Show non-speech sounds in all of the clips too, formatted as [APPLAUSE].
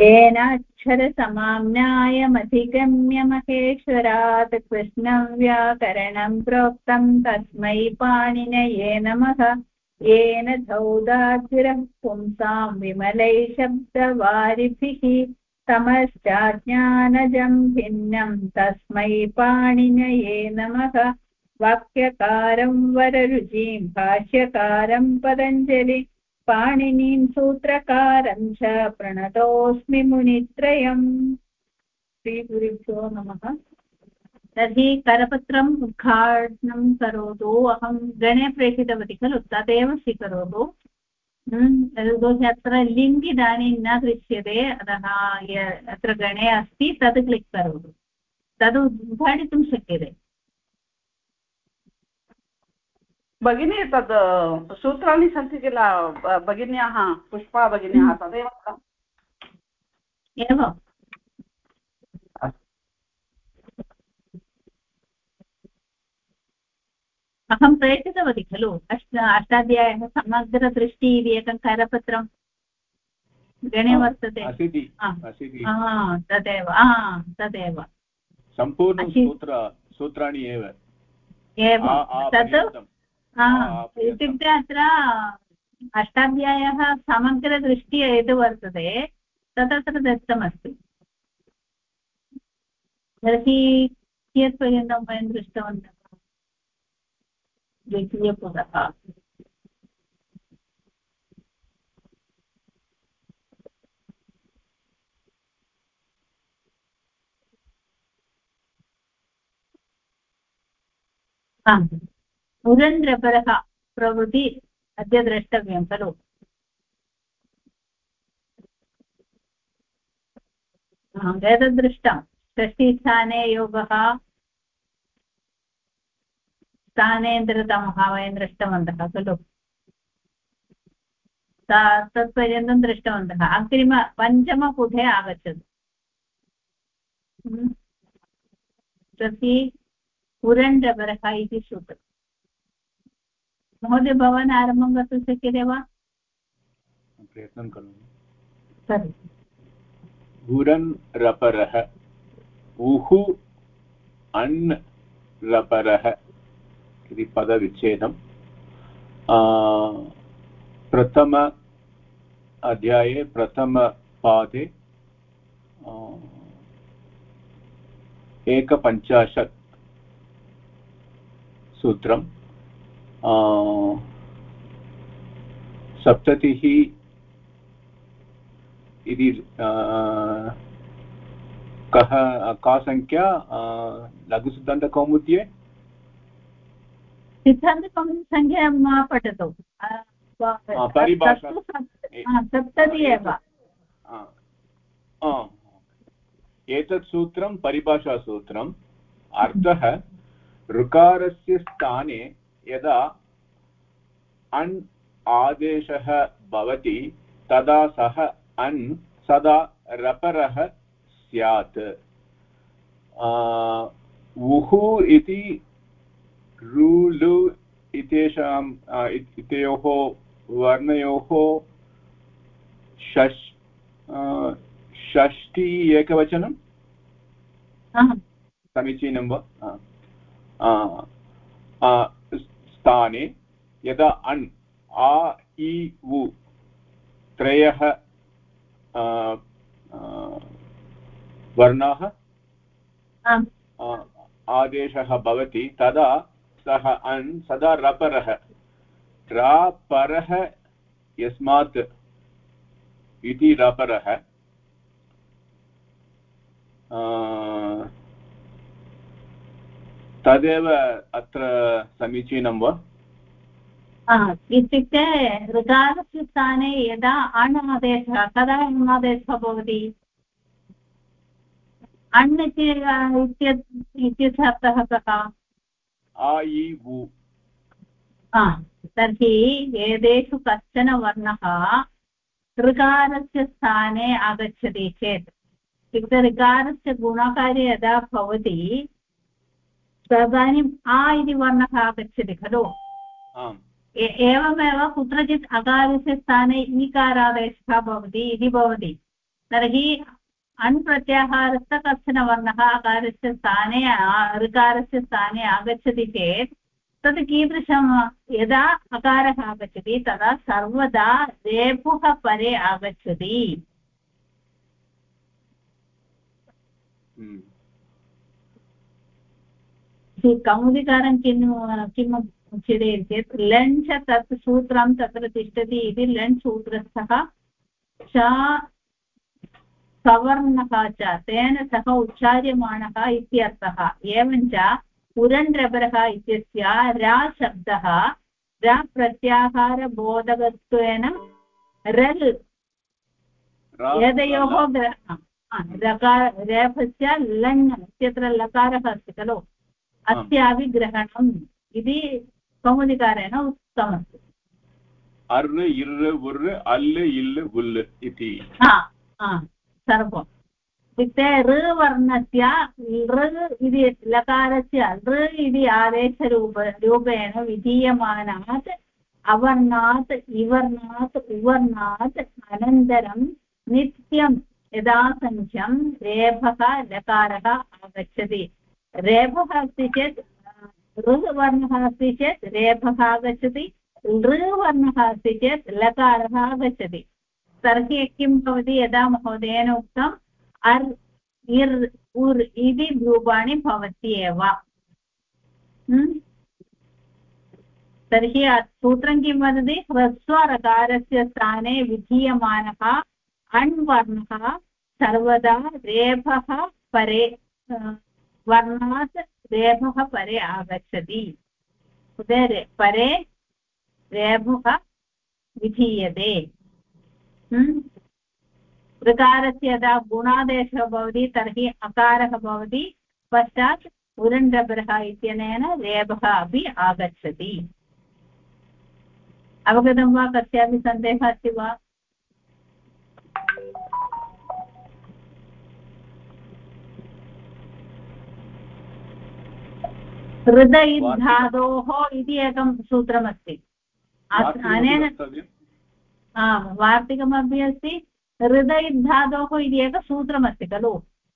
येनाक्षरसमाम्नायमधिगम्य महेश्वरात् कृष्णव्याकरणम् प्रोक्तम् तस्मै पाणिनये नमः। येन धौदाद्विरः पुंसाम् विमलै शब्दवारिभिः तमश्चाज्ञानजम् भिन्नम् तस्मै पाणिनये नमः। वाक्यकारम् वररुचिम् भाष्यकारम् पतञ्जलि पाणिनीं सूत्रकारं च प्रणतोऽस्मि मुनित्रयम्। श्रीगुरुभ्यो नमः। तर्हि करपत्रम् उद्घाटनं करोतु। अहं गणे प्रेषितवती खलु। तदेव स्वीकरोतु। यतोहि अत्र लिङ्क् इदानीं न दृश्यते। अतः अत्र गणे अस्ति। तद् क्लिक् करोतु। तद् उद्घाटितुं शक्यते। भगिनी तद् सूत्राणि सन्ति किल भगिन्याः पुष्पा भगिन्याः हम्म। तदेव एवम् अहं प्रेषितवती खलु अष्ट अष्टाध्यायः समग्रदृष्टि इति एकं करपत्रं। गणे वर्तते। तदेव तदेव। सम्पूर्ण सूत्राणि एव। एवं। तत् इत्युक्ते अत्र अष्टाध्यायः समग्रदृष्टि यद् वर्तते तदत्र दत्तमस्ति। तर्हि कियत्पर्यन्तं वयं दृष्टवन्तः? द्वितीयपुटः आम्। मुरन्द्रपरः प्रभृति अद्य द्रष्टव्यं खलु। एतद्दृष्टं षष्ठीस्थाने योगः स्थानेन्द्रतमः वयं दृष्टवन्तः खलु। तत्पर्यन्तं दृष्टवन्तः। अग्रिम पञ्चमपुटे आगच्छतु। तर्हि पुरण्डवरः इति सूत्रम् महोदय भवान् आरम्भं कर्तुं शक्यते वा? प्रयत्नं करोमि। गुरन् रपरः। उः अण् रपरः इति पदविच्छेदं प्रथम अध्याये प्रथमपादे एकपञ्चाशत् सूत्रं सप्ततिः इति कः का सङ्ख्या लघुसिद्धान्तकौमुद्ये? सिद्धान्तकौमुदी सङ्ख्यां मा पठतु। सप्तति एव। एतत् सूत्रं परिभाषासूत्रम्। अर्थः ऋकारस्य स्थाने यदा अण् आदेशः भवति तदा सः अण् सदा रपरः स्यात्। उः इति रुलु इत्येषां इतयोः वर्णयोः षष् षष्टि एकवचनं? समीचीनं वा? स्थाने यदा अण् आ इ उ त्रयः वर्णाः आदेशः भवति तदा सः अण् सदा रपरः। रापरः यस्मात् इति रपरः। तदेव अत्र समीचीनं वा? इत्युक्ते ऋकारस्य स्थाने यदा अण् आदेशः कदा अण् भवति? अण् इत्यस्य अर्थः कः? तर्हि एतेषु कश्चन वर्णः ऋकारस्य स्थाने आगच्छति चेत्। इत्युक्ते ऋकारस्य गुणकार्ये यदा भवति तदानीम् आ इति वर्णः आगच्छति खलु? एवमेव कुत्रचित् अकारस्य स्थाने ईकारादेशः भवति इति भवति। तर्हि अण् कश्चन वर्णः अकारस्य स्थाने ऋकारस्य स्थाने आगच्छति चेत् तत् कीदृशं यदा अकारः आगच्छति तदा सर्वदा रेपुः परे आगच्छति। हम्म। कौमुदिकारं किं किम् उच्यते चेत् लञ् च तत् सूत्रं तत्र तिष्ठति इति लञ् सूत्रस्थः च सवर्णः च तेन सह उच्चार्यमाणः इत्यर्थः एवञ्च उरण्ड्रबरः इत्यस्य रा शब्दः रा प्रत्याहारबोधकत्वेन रल् एतयोः इत्यत्र लकारः अस्ति खलु अस्यापि ग्रहणम् इति कौमुदिकारेण उक्तमस्ति अर् इर् उर् अल् इल् उल् इति। सर्वम्। इत्युक्ते ऋ वर्णस्य ऋ इति लकारस्य ऋ इति आदेशरूप रूपेण विधीयमानात् अवर्णात् इवर्णात् उवर्णात् अनन्तरं नित्यं यदा सङ्ख्यं रेफः लकारः आगच्छति। रेफः अस्ति चेत् ऋ वर्णः अस्ति चेत् रेफः आगच्छति लृ अस्ति चेत् लकारः आगच्छति तर्हि किं भवति? यदा महोदयेन उक्तम्, अर्, इर्, उर् इति रूपाणि भवति एव। तर्हि सूत्रं किं वदति? ह्रस्वरकारस्य स्थाने विधीयमानः अण् वर्णः सर्वदा रेफः परे वर्णात् रेफः परे आगच्छति परे रेफः विधीयते ऋकारस्य यदा गुणादेशः भवति, तर्हि अकारः भवति, पश्चात् उरण्डबरः इत्यनेन रेपः अपि आगच्छति। अवगतं वा? कस्यापि सन्देहः अस्ति वा? हृदयधातोः इति एकं सूत्रमस्ति। अनेन वार्तिकमपि अस्ति। हृदयधातोः इति एकं सूत्रमस्ति खलु।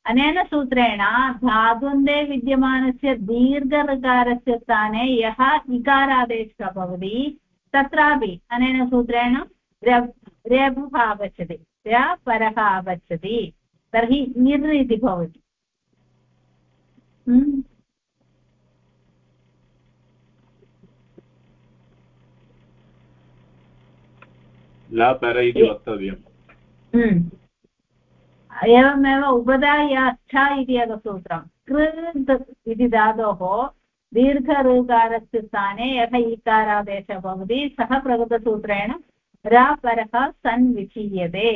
अनेन सूत्रेण धातुन्ते विद्यमानस्य दीर्घऋकारस्य स्थाने यः इकारादेशः भवति तत्रापि अनेन सूत्रेण रेफः आगच्छति र परः आगच्छति। तर्हि निर् इति भवति। लापर इति वक्तव्यम्। एवमेव उपदायाच्छा इति एकसूत्रं कृ इति धातोः दीर्घऋकारस्य स्थाने यः ईकारादेशः भवति सः प्रकृतसूत्रेण रापरः सन् विचीयते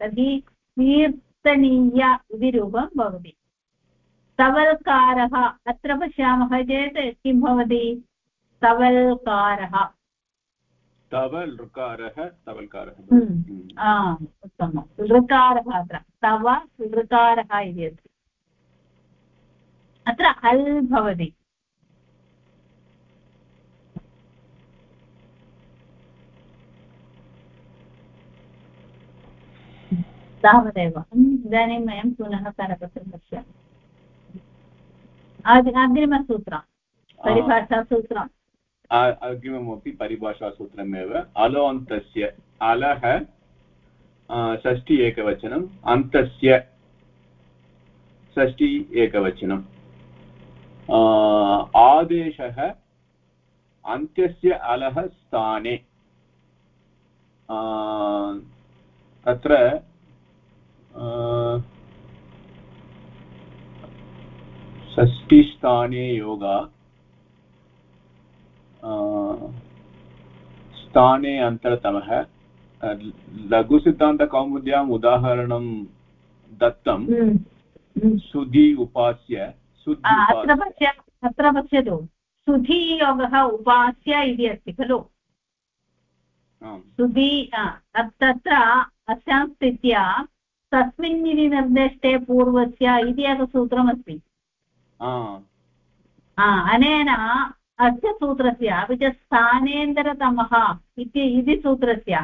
तर्हि कीर्तनीय इति रूपं भवति तवल्कारः अत्र पश्यामः चेत् किं भवति तवल्कारः तव लृकारः तवल्कारः हम्म। उत्तमं. लृकारः अत्र. तव लृकारः इति अस्ति। अत्र अल् भवति। तावदेव इदानीं वयं पुनः करपत्रं पश्यामः। अग्रिमसूत्रं परिभाषासूत्रम् अग्रिममपि परिभाषासूत्रमेव। अलोऽन्तस्य, अलः षष्टि एकवचनम्, अन्तस्य षष्टि एकवचनम्। आदेशः, अन्त्यस्य अलः स्थाने। तत्र षष्टिस्थाने योगा स्थाने अन्तरतमः। लघुसिद्धान्तकौमुद्याम् उदाहरणं दत्तं। हम्म, हम्म। सुधि उपास्य अत्र पश्य अत्र पश्यतु। सुधियोगः उपास्य इति अस्ति खलु? सुधि तत्र अस्यां स्थित्या तस्मिन् इति निर्दिष्टे पूर्वस्य इति एकसूत्रमस्ति। अनेन अस्य सूत्रस्य अपि च स्थानेन्तरतमः इति इति सूत्रस्य।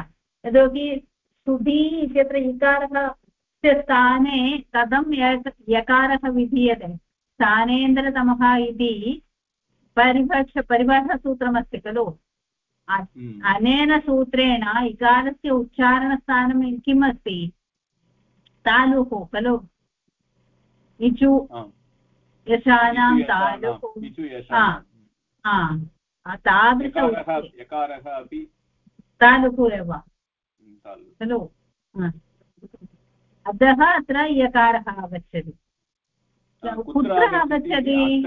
यतोहि सुधि इत्यत्र इकारः स्थाने कथं यकारः विधीयते। स्थानेन्द्रतमः इति परिभाष परिभाषासूत्रमस्ति खलु। हम्म। अनेन सूत्रेण इकारस्य उच्चारणस्थानं किम् अस्ति तालुः खलु। इचु यशानां तालुः। तादृश यकारः अपि। एव हम्म। खलु। अतः अत्र यकारः आगच्छति। कुत्र आगच्छति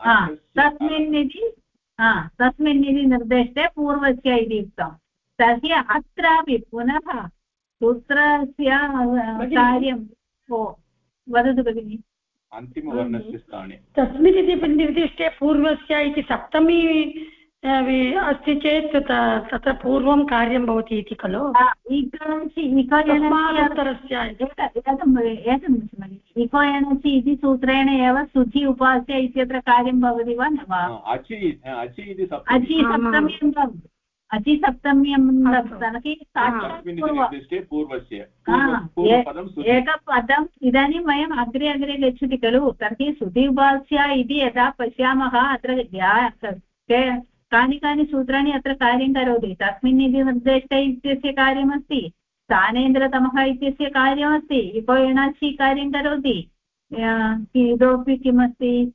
हा तस्मिन् इति तस्मिन् इति निर्देष्टे पूर्वस्य इति उक्तं। तर्हि अत्रापि पुनः सूत्रस्य कार्यं वदतु भगिनि। अन्तिमवर्णस्य स्थाने। तस्मिन् इति निर्दिष्टे पूर्वस्य इति सप्तमी अस्ति चेत् तत्र पूर्वं कार्यं भवति इति खलु? इकोयणचि इति। सूत्रेण एव सुधि उपास्य इत्यत्र कार्यं भवति वा न वा? अचि इति सप्तमी। हा, एकपदम् इदानीं वयम् अग्रे अग्रे गच्छति खलु। तर्हि सुधि उपास्य इति यदा पश्यामः अत्र कानि कानि सूत्राणि अत्र कार्यं करोति। तस्मिन् इति निर्देष्टे इत्यस्य कार्यमस्ति। स्थानेन्द्रतमः इत्यस्य कार्यमस्ति। इको कार्यं करोति। इतोपि किमस्ति?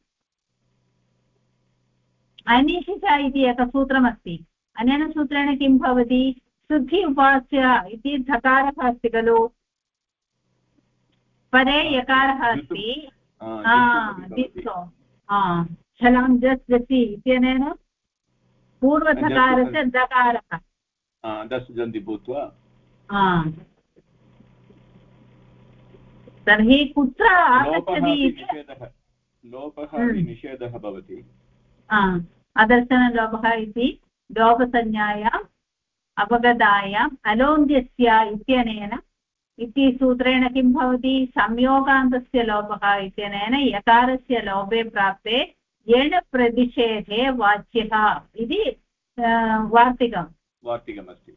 अनिशिषा इति एकं सूत्रमस्ति अनेन सूत्रेण किं भवति? शुद्धि उपास्य इति धकारः अस्ति खलु। परे यकारः अस्ति। छलां जस् जसि इत्यनेन पूर्वधकारस्य दकारः आ, भूत्वा। तर्हि कुत्र आगच्छति लोपः हम्म। निषेधः भवति। अदर्शनलोपः इति। लोपसंज्ञायाम् अवगतायाम् अलोन्त्यस्य इत्यनेन इति सूत्रेण किं भवति संयोगान्तस्य लोपः इत्यनेन यकारस्य लोपे प्राप्ते येन प्रतिषेधे वाच्यः इति वार्तिकम् वार्तिकमस्ति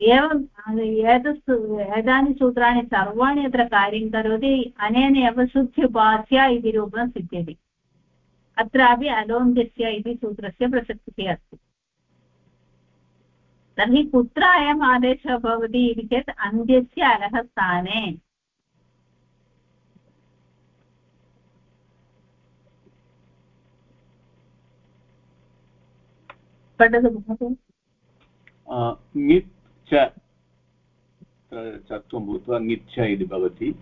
एवम् एतत् एतानि सूत्राणि सर्वाणि अत्र कार्यं करोति अनेन एव शुद्ध्युपास्य इति रूपं सिद्ध्यति अत्रापि अलोन्त्यस्य इति सूत्रस्य प्रसक्तिः अस्ति। तर्हि कुत्र अयम् आदेशः भवति इति चेत् अन्त्यस्य अलः स्थाने। पठतु ङित् च चत्वं भूत्वा ङित् च इति भवति।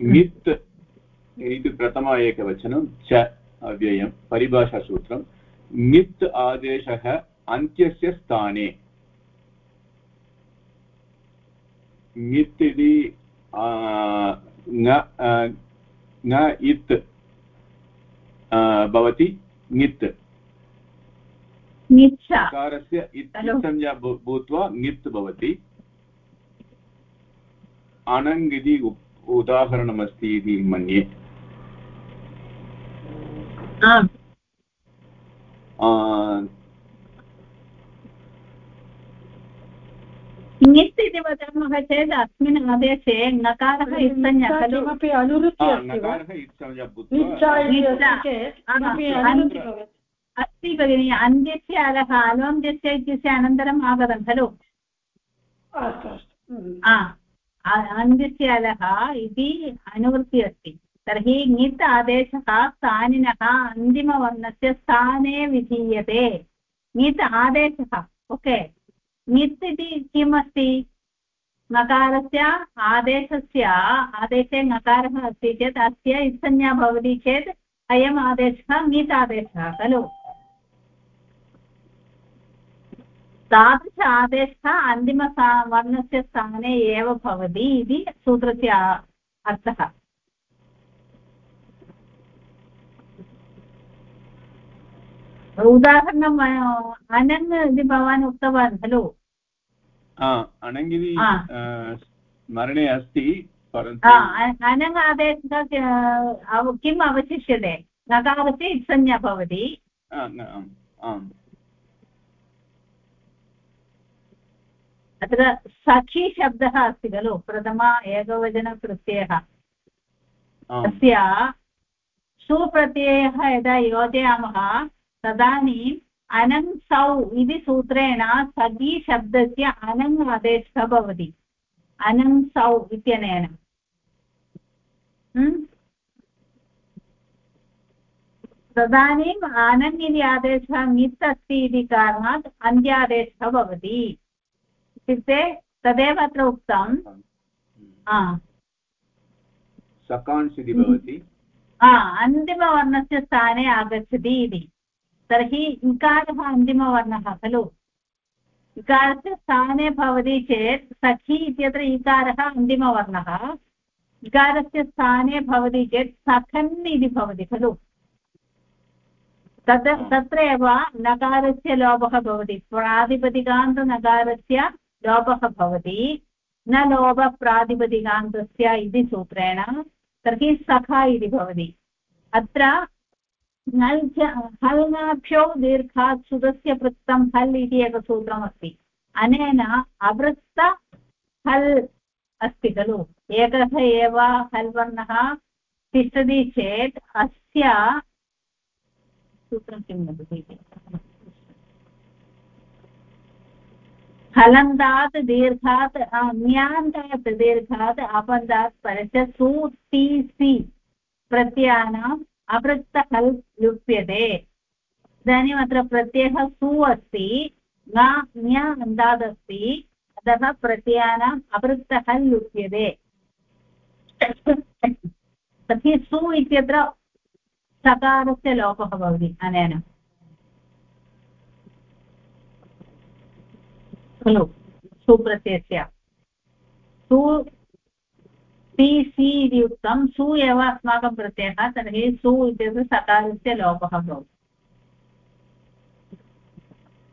ङित् इति प्रथम एकवचनं च। अव्ययं परिभाषासूत्रं ङित् आदेशः अन्त्यस्य स्थाने। ङित् इति ङ इत् भवति ङित् कारस्य इत् संज्ञा भूत्वा ङित् भवति। अणङ् इति उदाहरणमस्ति इति मन्ये। ङित् इति वदामः चेत् अस्मिन् आदेशे ङकारः इत्संज्ञा खलु किमपि अनुवृत्ति अस्ति हा, हा. भगिनि अन्त्यस्य अलः अलोन्त्यस्य इत्यस्य अनन्तरम् आगतं खलु हम्म। अन्त्यस्य अलः इति अनुवृत्ति अस्ति तर्हि ङित् आदेशः स्थानिनः अन्तिमवर्णस्य स्थाने विधीयते। ङित् आदेशः, ओके। ङित् इति किम् अस्ति ङकारस्य आदेशस्य, आदेशे ङकारः अस्ति चेत् अस्य इत्संज्ञा भवति चेत् अयम् आदेशः ङित् आदेशः, खलु। तादृश आदेशः अन्तिमसा, वर्णस्य स्थाने एव भवति इति सूत्रस्य अर्थः। उदाहरणम् अ, अनङ् इति भवान् उक्तवान् खलु. आ, स्मरणे अस्ति परन्तु हा, अ- अनङ् आदेशः क- अव- किम् अवशिष्यते नकारस्य इत्संज्ञा भवति अत्र सखी शब्दः अस्ति खलु प्रथमा एकवचनप्रत्ययः तस्य सुप्रत्ययः यदा योजयामः तदानीम् अनङ् सौ इति सूत्रेण सखी शब्दस्य अनङ् आदेशः भवति। अनङ् सौ इत्यनेन। हम्म? तदानीम् अनङ् इति आदेशः ङित् अस्ति इति कारणात् अन्त्यादेशः भवति। इत्युक्ते तदेव अत्र उक्तं। हा। इति भवति। अन्तिमवर्णस्य स्थाने आगच्छति इति। तर्हि इकारः अन्तिमवर्णः खलु? इकारस्य स्थाने भवति चेत् सखी इत्यत्र इकारः अन्तिमवर्णः। इकारस्य स्थाने भवति चेत् सखन् इति भवति खलु? तत् तत्र एव नकारस्य लोपः भवति। प्रातिपदिकान्तनकारस्य लोपः भवति। न लोपप्रातिपदिकान्तस्य इति सूत्रेण। तर्हि सखा इति भवति। अत्र नल् हल्नाभ्यो दीर्घात् सुतस्य पृक्तं हल् इति एकसूत्रमस्ति अनेन अवृत्त हल् अस्ति खलु। एकः एव हल् वर्णः तिष्ठति चेत् अस्य सूत्रं किं वदति हलन्तात् दीर्घात् न्यान्तात् दीर्घात् अपन्तात् परस्य सु सि प्रत्ययानाम् अवृत्तहल् लुप्यते इदानीम् अत्र प्रत्ययः सु अस्ति ञ अन्तादस्ति अतः प्रत्ययानाम् अवृत्तहल् लुप्यते तर्हि सु इत्यत्र सकारस्य लोपः भवति अनेन खलु सुप्रत्ययस्य सु पि सि इति उक्तं सु एव अस्माकं प्रत्ययः तर्हि सु इत्यस्य सकारस्य लोपः भवति।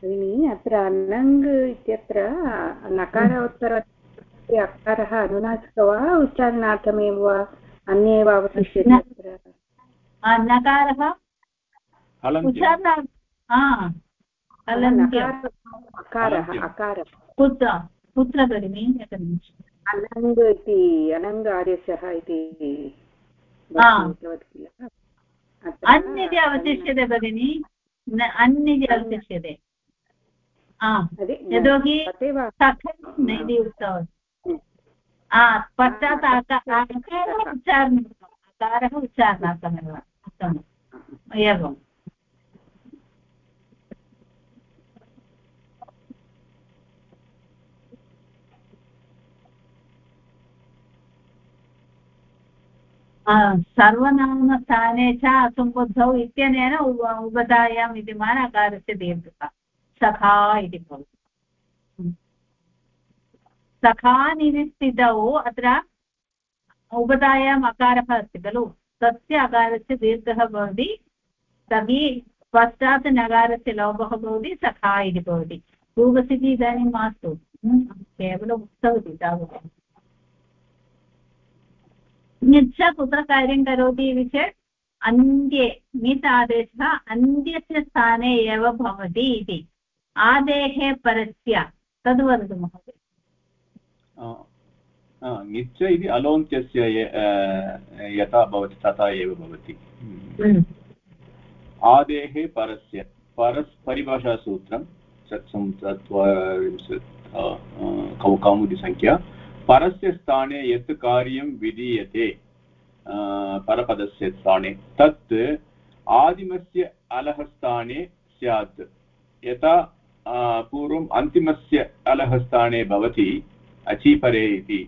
भगिनि अत्र अनङ् इत्यत्र नकारोत्तर अकारः अनुनासिक वा उच्चारणार्थमेव वा अन्ये एव अवशिष्यते अत्र? नकारः? हलन्त्यं उच्चारणार्थ अकारः अकारः। कुत्र कुत्र भगिनि एकनिमिषम्। अनङ् इति अनङ् आदेशः इति किल? अन् इति अवशिष्यते भगिनि? अन् इति अवशिष्यते। यतोहि सखन् इति उक्तवती। पश्चात् अक- अकारः उच्चारणम् अकारः उच्चारणार्थमेव। उत्तमम्। एवम् आ, सर्वनामस्थाने च असम्बुद्धौ इत्यनेन उप उपधायां विद्यमान अकारस्य दीर्घः सखा इति भवति सखान् इति स्थितौ अत्र उपधायाम् अकारः अस्ति खलु तस्य अकारस्य दीर्घः भवति तर्हि पश्चात् नकारस्य लोपः भवति सखा इति भवति पूर्वस्थितिः इदानीं मास्तु केवलम् उक्तवती तावत् ञ्च कुत्र कार्यं करोति इति चेत् अन्त्ये ङित् आदेशः अन्त्यस्य स्थाने एव भवति इति। आदेः परस्य। तद् वदतु महोदय निच्च इति अलोन्त्यस्य यथा भवति तथा एव भवति। आदेः परस्य। परस् परिभाषासूत्रं चत्सं चत्वारिंशत् कौमुदीसङ्ख्या परस्य स्थाने यत् कार्यं विधीयते परपदस्य स्थाने, तत् आदिमस्य अलः स्थाने स्यात्। यथा पूर्वम् अन्तिमस्य अलः भवति, अचीपरे इति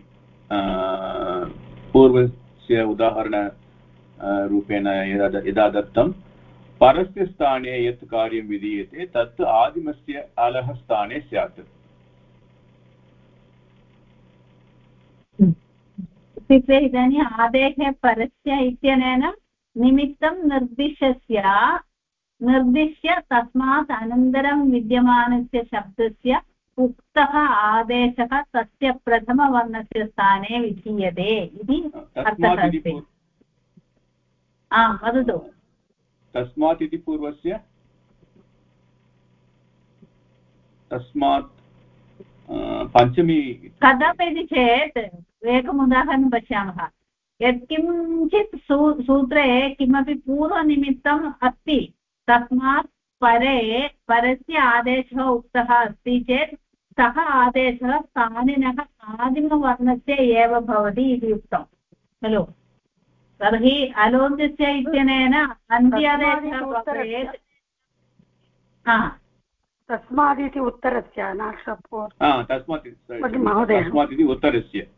पूर्वस्य उदाहरण यदा यदा दत्तं। परस्य स्थाने यत् कार्यं विधीयते, तत् आदिमस्य अलः स्यात्। इत्युक्ते इदानीम् आदेः परस्य इत्यनेन निमित्तं निर्दिशस्य निर्दिश्य तस्मात् अनन्तरं विद्यमानस्य शब्दस्य उक्तः आदेशः तस्य प्रथमवर्णस्य स्थाने विधीयते इति अर्थः अस्ति आम् वदतु। तस्मात् इति पूर्वस्य? तस्मात् पञ्चमी कथमिति चेत् एकम् उदाहरणं पश्यामः यत्किञ्चित् सू सूत्रे किमपि पूर्वनिमित्तम् अस्ति तस्मात् परे परस्य आदेशः उक्तः अस्ति चेत् सः आदेशः स्थानिनः आदिमवर्णस्य एव भवति इति उक्तं खलु? तर्हि अलोन्त्यस्य इत्यनेन अन्त्यादेशः भवेत्। तस्मादिति उत्तरस्य नाक्षपूर् तस्मात् महोदय। तस्मात् इति उत्तरस्य।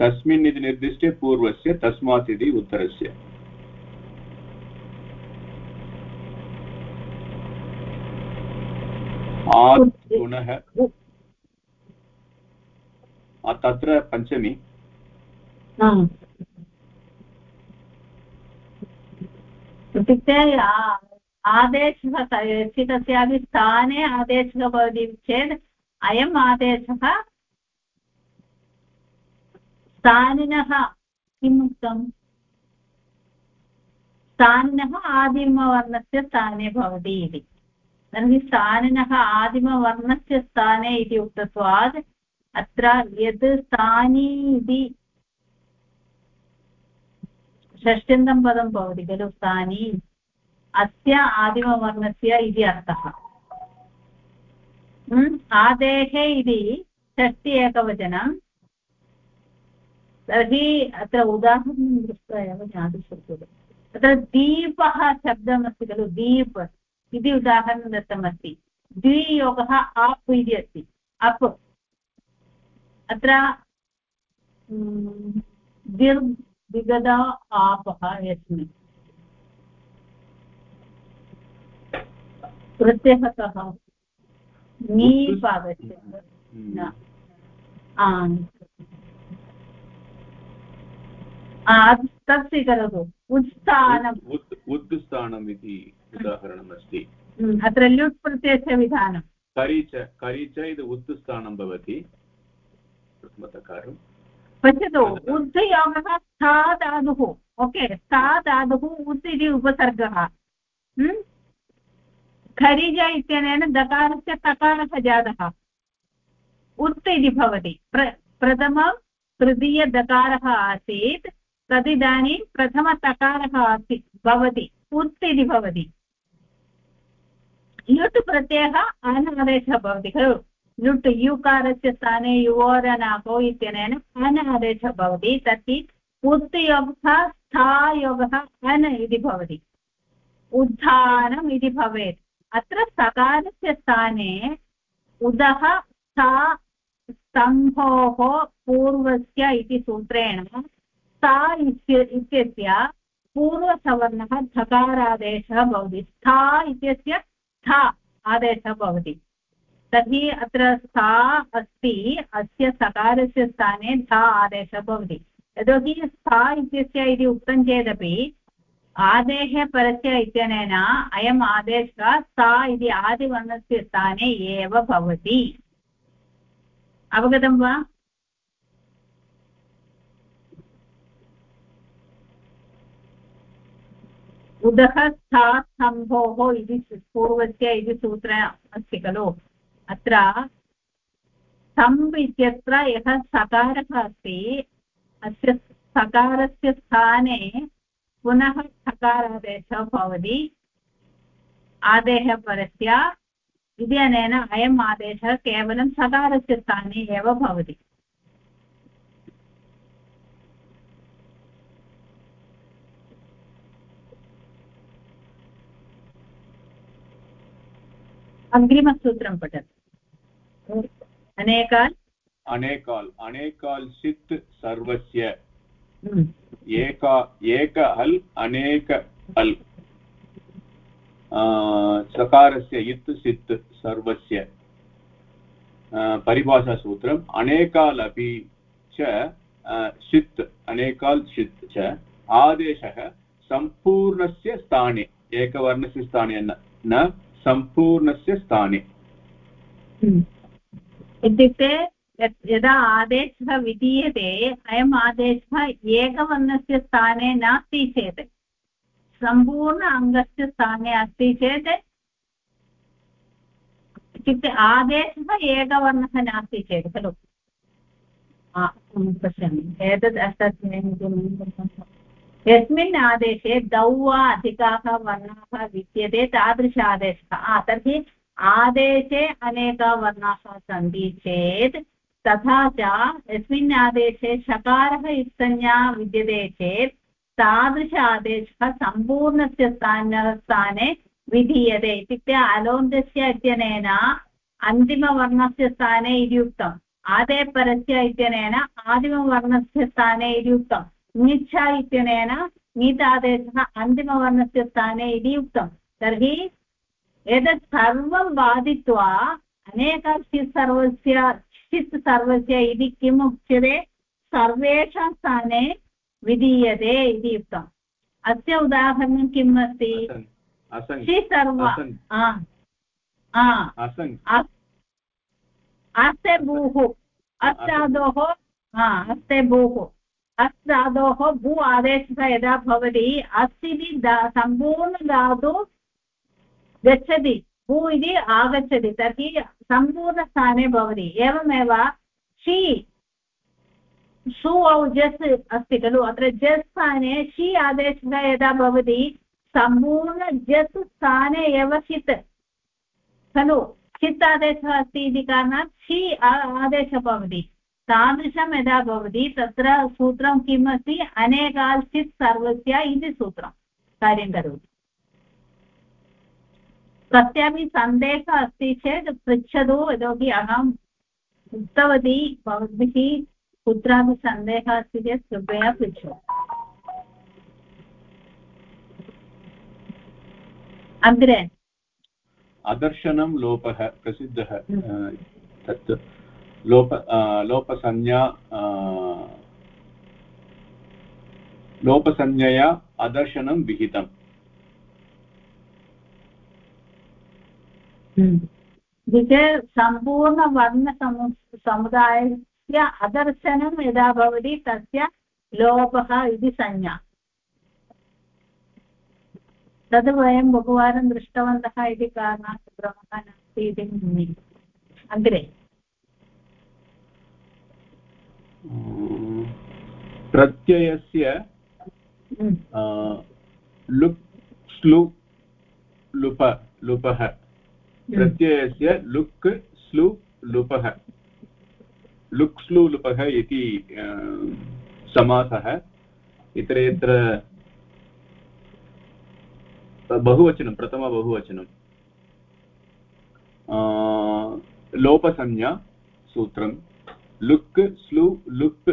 तस्मिन् इति निर्दिष्टे पूर्वस्य, तस्मात् इति उत्तरस्य। पुनः तत्र पञ्चमी। इत्युक्ते आदेशः यदि कस्यापि स्थाने आदेशः भवति चेत् अयम् आदेशः स्थानिनः किम् उक्तम्? स्थानिनः आदिमवर्णस्य स्थाने भवति इति। तर्हि स्थानिनः आदिमवर्णस्य स्थाने इति उक्तत्वात् अत्र यत् स्थानी इति षष्ट्यन्तं पदं भवति खलु, स्थानी। अस्य आदिमवर्णस्य इति अर्थः। आदेः इति षष्टि एकवचनं। तर्हि अत्र उदाहरणं दृष्ट्वा एव ज्ञातुं शक्यते तत्र दीपः शब्दमस्ति खलु दीप् इति उदाहरणं दत्तमस्ति। द्वियोगः आप् इति अस्ति। अप् अत्र दिर् आपः यस्मिन् प्रत्ययः कः नीप् आगच्छति तत् स्वीकरोतु उत्स्थानम् उत्स्थानम् इति उदाहरणमस्ति। हम्म, अत्र ल्युट् प्रत्ययस्य विधानं। करि च करि च इति उत्स्थानं भवति। प्रथमतकारं। पश्यतु उद्धयोगः स्था धातुः। ओके स्था धातुः उत् इति उपसर्गः। हम्म? खरिज इत्यनेन दकारस्य तकारः जातः। उत् इति भवति। प्र प्रथमं तृतीयदकारः आसीत्। तदिदानीं प्रथमतकारः आसीत्, भवति उत् इति भवति। ल्युट् प्रत्ययः अन् आदेशः भवति खलु। ल्युट् युकारस्य स्थाने युवोरनाको इत्यनेन अन् आदेशः भवति, तर्हि उत्योगः स्थायोगः अन् इति भवति। उद्धानम् इति भवेत्। अत्र सकारस्य स्थाने उदः सा स्तम्भोः पूर्वस्य इति सूत्रेण सा इत्यस्य पूर्वसवर्णः धकारादेशः भवति। स्था इत्यस्य स्था आदेशः भवति। तर्हि अत्र सा अस्ति, अस्य सकारस्य स्थाने धा आदेशः भवति। यतोहि सा इत्यस्य इति उक्तं चेदपि आदेः परस्य इत्यनेन अयम् आदेशः सा इति आदिवर्णस्य स्थाने एव भवति। अवगतं वा? उदः स्था स्तम्भोः इति पूर्वस्य इति सूत्र अस्ति खलु? अत्र स्तम्भ् इत्यत्र यः सकारः अस्ति, अस्य सकारस्य स्थाने पुनः सकारादेशः भवति। आदेः परस्य इति अनेन अयम् आदेशः केवलं सकारस्य स्थाने एव भवति। अग्रिमसूत्रं पठतु। अनेकाल्? अनेकाल्। अनेकाल् सित् सर्वस्य। हम्म। एका एक हल् अनेक अल्। सकारस्य इत् सित् सर्वस्य। परिभाषासूत्रम्। अनेकाल् अपि च षित् अनेकाल् षित् च। आदेशः सम्पूर्णस्य स्थाने। एकवर्णस्य स्थाने न। सम्पूर्णस्य स्थाने। हम्म। इत्युक्ते यदा आदेशः विधीयते, अयम् आदेशः एकवर्णस्य स्थाने नास्ति चेत्, सम्पूर्ण अङ्गस्य स्थाने अस्ति चेत्, इत्युक्ते आदेशः एकवर्णः नास्ति चेत्, खलु? पश्यामि। एतद् अस्ति यस्मिन् आदेशे दौ वा अधिकाः वर्णाः विद्यते तादृश आदेशः तर्हि आदेशे अनेका वर्णाः सन्ति चेत् तथा च यस्मिन् आदेशे शकारः इत्संज्ञा विद्यते चेत् तादृश आदेशः सम्पूर्णस्य स्थान, स्थाने विधीयते इत्युक्ते अलोन्तस्य इत्यनेन अन्तिमवर्णस्य स्थाने इति उक्तम्। आदेपरस्य इत्यनेन आदिमवर्णस्य स्थाने इति उक्तम्। ङिच्छा इत्यनेन ङितादेशः अन्तिमवर्णस्य स्थाने इति उक्तं। तर्हि एतत् सर्वं बाधित्वा अनेकचित् सर्वस्य चित् सर्वस्य इति किम् उच्यते? सर्वेषां स्थाने विधीयते इति उक्तम्। अस्य उदाहरणं किम् अस्ति? सर्व अस्ते भूः। अस्तादोः अस्ते भूः। अस्तादोः भू आदेशः यदा भवति अस् इति सम्पूर्णधातु गच्छति। भू इति आगच्छति, तर्हि सम्पूर्णस्थाने भवति। एवमेव शी, सु औ जस् अस्ति खलु? अत्र जस् स्थाने शी आदेशः यदा भवति, सम्पूर्ण जस् स्थाने एव चित् खलु? चित् आदेशः अस्ति इति कारणात् शी आदेशः भवति। तादृशं यदा भवति तत्र सूत्रं किम् अस्ति अनेकाल् चित् सर्वस्य इति सूत्रं कार्यं करोति। कस्यापि सन्देहः अस्ति चेत् पृच्छतु यतोहि अहम् उक्तवती भवद्भिः कुत्रापि सन्देहः अस्ति चेत् कृपया पृच्छतु। अग्रे। अदर्शनं लोपः प्रसिद्धः तत् लोप लोपसंज्ञा लोपसंज्ञया अदर्शनं विहितम्। इत्युक्ते सम्पूर्णवर्णसमु अदर्शनं यदा भवति, तस्य लोपः इति संज्ञा। तद् वयं बहुवारं दृष्टवन्तः इति कारणात् भ्रमः नास्ति इति अग्रे। प्रत्ययस्य हम्म। लुक् स्लु लुप लुपः। हम्म। प्रत्ययस्य लुक् स्लु लुपः। लुक्स्लुलुपः इति समासः। इतरेत्र बहुवचनं प्रथमबहुवचनं लोपसंज्ञा सूत्रं लुक् स्लु लुप्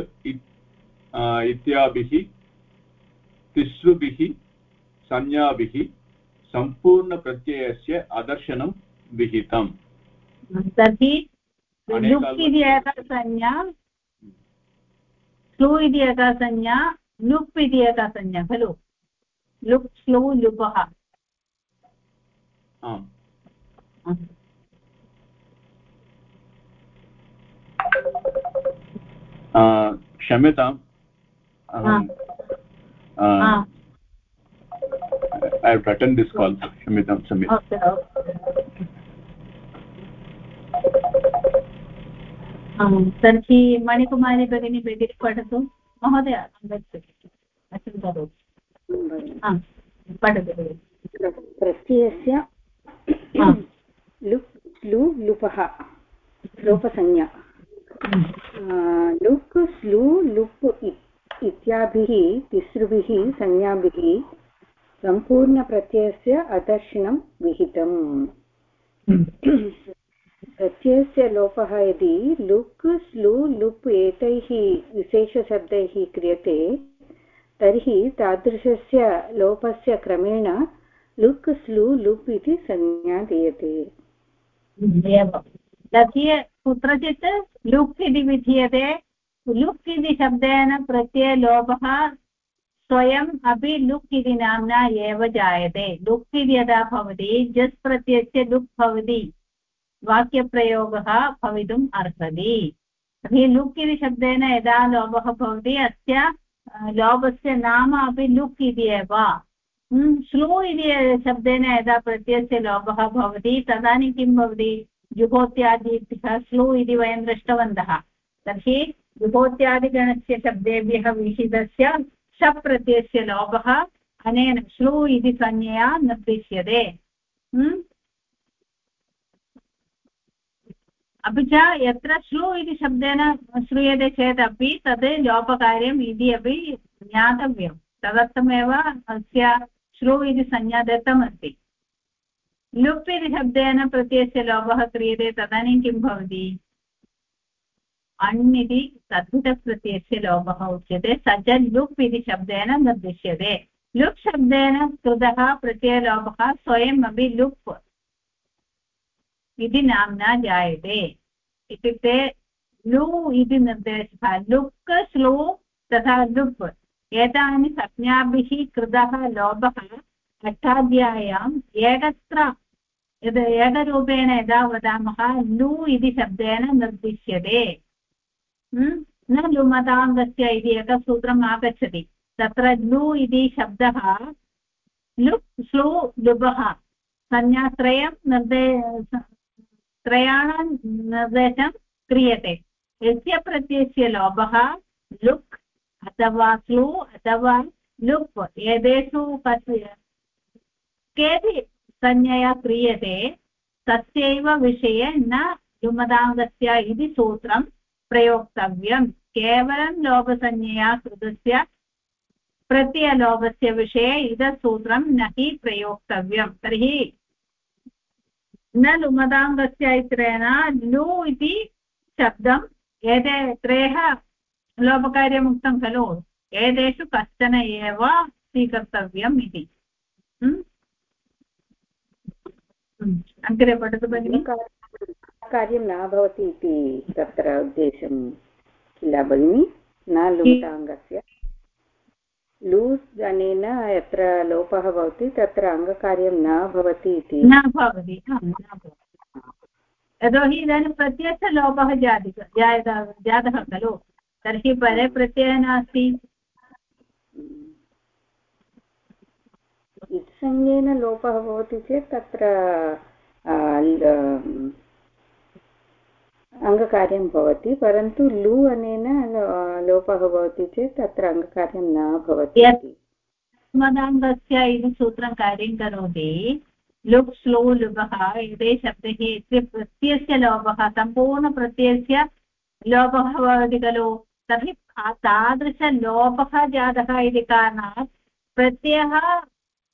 इत्याभिः तिसृभिः संज्ञाभिः सम्पूर्णप्रत्ययस्य अदर्शनं विहितम्। तर्हि लुक् इति एका संज्ञा स्लु इति एका संज्ञा लुप् इति एका संज्ञा खलु? लुक् स्लु लुपः। क्षम्यताम् I have attend this call क्षम्यतां क्षम्यताम् तर्हि मणिकुमारी भगिनी भगिनी पठतु महोदय आगच्छतु करोतु पठतु प्रत्ययस्य लुक् लु लुपः लोपसंज्ञा. लुक् स्लु लुप् इत्याभिः तिसृभिः, संज्ञाभिः सम्पूर्णप्रत्ययस्य अदर्शनं विहितम्। प्रत्ययस्य लोपः यदि लुक् स्लु लुप् एतैः विशेषशब्दैः क्रियते, तर्हि तादृशस्य लोपस्य क्रमेण लुक् स्लु लुप् इति संज्ञा दीयते। कुत्रचित् लुक् इति विधीयते। लुक् इति शब्देन प्रत्ययलोपः स्वयम् अपि लुक् इति नाम्ना एव जायते। लुक् इति यदा भवति जस् प्रत्ययस्य लुक् भवति, वाक्यप्रयोगः भवितुम् अर्हति। तर्हि लुक् इति शब्देन यदा लोभः भवति, अस्य लोभस्य नाम अपि लुक् इति एव। स्लु इति शब्देन यदा प्रत्ययस्य लोभः भवति, तदानीं किं भवति? जुहोत्यादिभ्यः स्लु इति वयं दृष्टवन्तः। तर्हि जुहोत्यादिगणस्य शब्देभ्यः विहितस्य शप् प्रत्ययस्य लोभः अनेन श्लू इति संज्ञया निर्दिश्यते अपि च यत्र श्लू इति शब्देन श्रूयते चेदपि तद् लोपकार्यम् इति अपि ज्ञातव्यं। तदर्थमेव अस्य श्लू इति संज्ञा दत्तमस्ति। लुप् इति शब्देन प्रत्ययस्य लोपः क्रियते तदानीं किं भवति? अण् इति तद्धितप्रत्ययस्य लोपः उच्यते, स च लुप् इति शब्देन निर्दिश्यते। लुप् शब्देन कृतः प्रत्ययलोपः स्वयमपि लुप् इति नाम्ना जायते। इत्युक्ते लु इति निर्देशः लुक् स्लु तथा लुप् एतानि संज्ञाभिः कृतः लोभः अष्टाध्याय्याम् एकत्र यद् एकरूपेण यदा वदामः लु इति शब्देन निर्दिश्यते। न लुमताङ्गस्य इति एकं सूत्रम् आगच्छति। तत्र लु इति शब्दः लुप् स्लु लुभः। संज्ञात्रयं निर्दे, त्रयाणां निर्देशं क्रियते। यस्य प्रत्ययस्य लोभः, लुक् अथवा स्लु अथवा लुप्, एतेषु कस्य केपि संज्ञया क्रियते, तस्यैव विषये न युमदाङ्गस्य इति सूत्रं प्रयोक्तव्यं केवलं लोभसंज्ञया कृतस्य प्रत्ययलोभस्य विषये इदसूत्रं न हि प्रयोक्तव्यं तर्हि न लुमदाङ्गस्य इत्रेण लु इति शब्दम् एते त्रयः लोपकार्यमुक्तं खलु। एतेषु कश्चन एव स्वीकर्तव्यम् इति। अग्रे पठतु भगिनि कार्यं न भवति इति तत्र उद्देशं किल भगिनि? न लुमदाङ्गस्य लूस् अनेन यत्र लोपः भवति तत्र अङ्गकार्यं न भवति इति। न भवति यतोहि इदानीं प्रत्ययस्य लोपः जाति जातः खलु? तर्हि परे प्रत्ययः नास्ति। इत्संज्ञेन लोपः भवति चेत् तत्र अङ्गकार्यं भवति परन्तु लु अनेन लोपः भवति चेत् तत्र अङ्गकार्यं न भवति मदाङ्गस्य इति। सूत्रं कार्यं करोति लुप् स्लो लुभः एते शब्दैः यस्य प्रत्ययस्य लोपः सम्पूर्णप्रत्ययस्य लोपः भवति खलु। तर्हि तादृशलोपः जातः इति कारणात् प्रत्ययः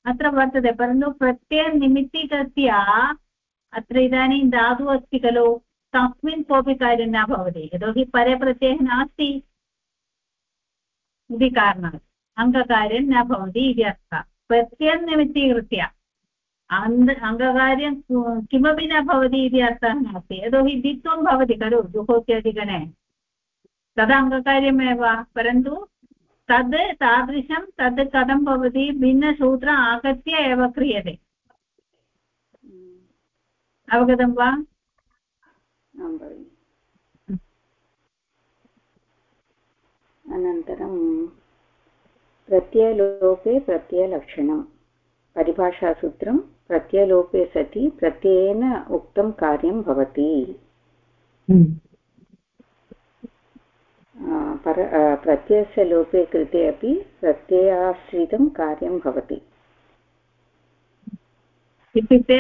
अत्र वर्तते, परन्तु प्रत्ययनिमित्तीकृत्य अत्र इदानीं धातुः अस्ति खलु, तस्मिन् कोऽपि कार्यं न भवति, यतोहि परे प्रत्ययः नास्ति। इति कारणात् अङ्गकार्यं न भवति इति अर्थः। प्रत्ययं निमित्तीकृत्य अङ्गकार्यं किमपि न भवति इति अर्थः नास्ति। यतोहि द्वित्वं भवति खलु जुहोत्यादिगणे तदा अङ्गकार्यमेव, परन्तु तद् तादृशं तद् कथं भवति? भिन्नसूत्र आगत्य एव क्रियते। अवगतं वा? अनन्तरं प्रत्ययलोपे प्रत्ययलक्षणं परिभाषासूत्रं प्रत्ययलोपे सति प्रत्ययेन उक्तं कार्यं भवति। पर प्रत्ययस्य लोपे कृते अपि प्रत्ययाश्रितं कार्यं भवति। इत्युक्ते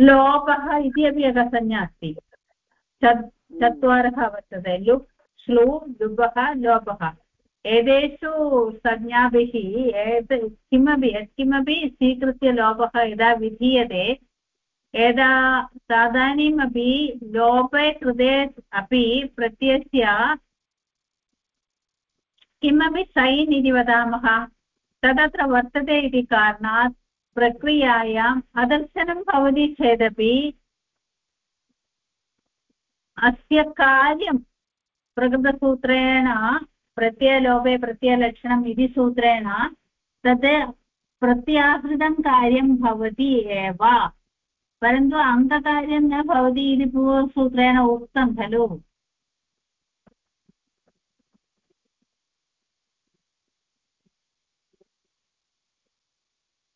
लोपः इति अपि एकः संज्ञा अस्ति। चत्वारः वर्तते। लुप् श्लू लुबः लोपः एतेषु संज्ञाभिः एत किमपि यत्किमपि स्वीकृत्य लोपः यदा विधीयते यदा तदानीमपि लोपे कृते अपि प्रत्ययस्य किमपि सैन् इति वदामः, तदत्र वर्तते इति कारणात् प्रक्रियायाम् अदर्शनं भवति चेदपि अस्य कार्यं प्रकृतसूत्रेण, प्रत्ययलोपे प्रत्ययलक्षणम् इति सूत्रेण तत् प्रत्याहृतं कार्यं भवति एव। परन्तु अङ्ककार्यं न भवति इति पूर्वसूत्रेण उक्तं खलु।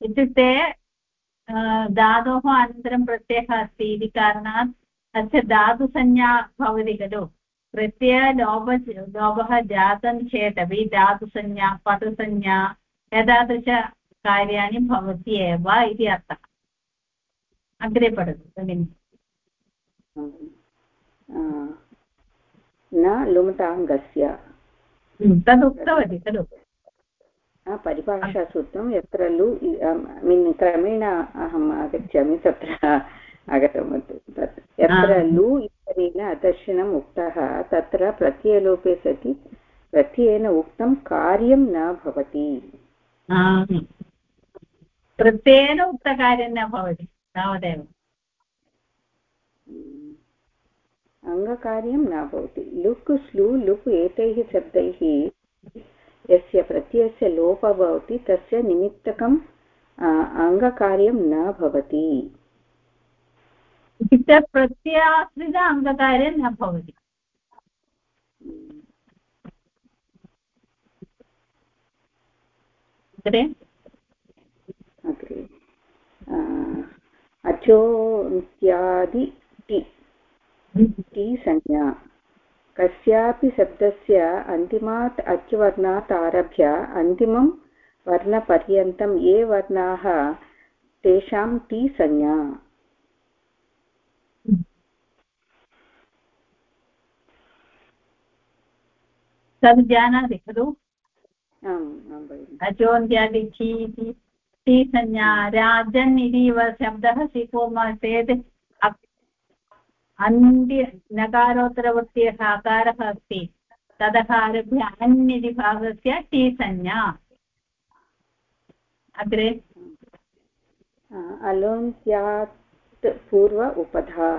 इत्युक्ते धातोः अनन्तरं प्रत्ययः अस्ति इति कारणात् तस्य धातुसंज्ञा भवति खलु। प्रत्यय लोभ लोभः जातं चेदपि धातुसंज्ञा, पदसंज्ञा एतादृशकार्याणि भवति एव इति अर्थः। अग्रे पठतु भगिनि न लुमटाङ्गस्य तद् उक्तवती खलु परिभाषासूत्रं यत्र लु मीन् क्रमेण अहम् आगच्छामि तत्र आगतं तत् यत्र लु इत्यनेन दर्शनम् उक्तः तत्र प्रत्ययलोपे सति प्रत्ययेन उक्तं कार्यं न भवति प्रत्ययेन उक्तकार्यं न भवति तावदेव। अङ्गकार्यं न भवति। लुक् स्लु लुक् एतैः शब्दैः यस्य प्रत्ययस्य लोपः भवति तस्य निमित्तकम् अङ्गकार्यं न भवति। इत्युक्ते प्रत्ययाश्रित अङ्गकार्यं न भवति। अग्रे। अचोन्त्यादि टि टि संज्ञा। कस्यापि शब्दस्य अन्तिमात् अच्वर्णात् आरभ्य अन्तिमं वर्णपर्यन्तं ये वर्णाः तेषां टी संज्ञा। तद् जानाति खलु? अचोन्त्यादि इति। टी संज्ञा राजन् इति शब्दः स्वीकुर्मः चेत् अन्त्य नकारोत्तरवृत्त्यः आकारः अस्ति। ततः आरभ्य अन् इति भागस्य टी संज्ञा अग्रे अलोन्त्यात् पूर्व उपधा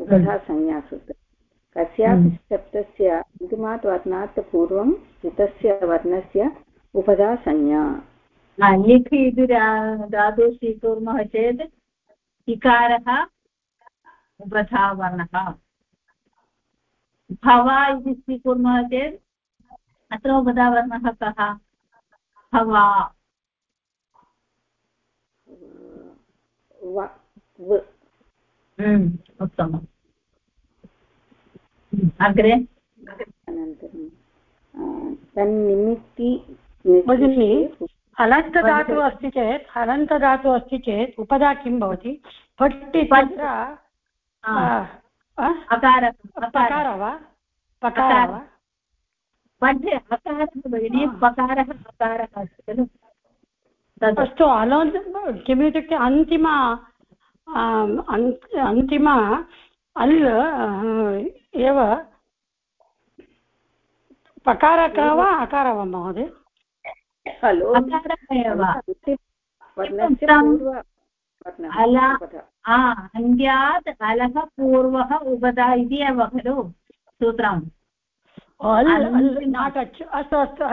उपधा संज्ञासूत्र कस्यापि शब्दस्य अन्तिमात् वर्णात् पूर्वं स्थितस्य वर्णस्य उपधा लिख् इति धातुः स्वीकुर्मः चेत् इकारः उपधावर्णः भवा इति स्वीकुर्मः चेत् अत्र उपधावर्णः कः? भवा। हम्म, उत्तमम्। अग्रे। अनन्तरं तन्निमित्ति भगिनी। हलन्तधातुः अस्ति चेत् हलन्तधातुः अस्ति चेत् उपधा किं भवति? फट् इत्यत्र पकार वा? पकार वा? मध्ये पकारः अकारः अस्ति खलु? अस्तु अलोन् किम् इत्युक्ते अन्तिम अन्तिम अल् एव पकारः वा अकारः वा महोदय? अला अन्त्यात् अलः पूर्वः उपदा इति एव खलु सूत्रम् अस्तु अस्तु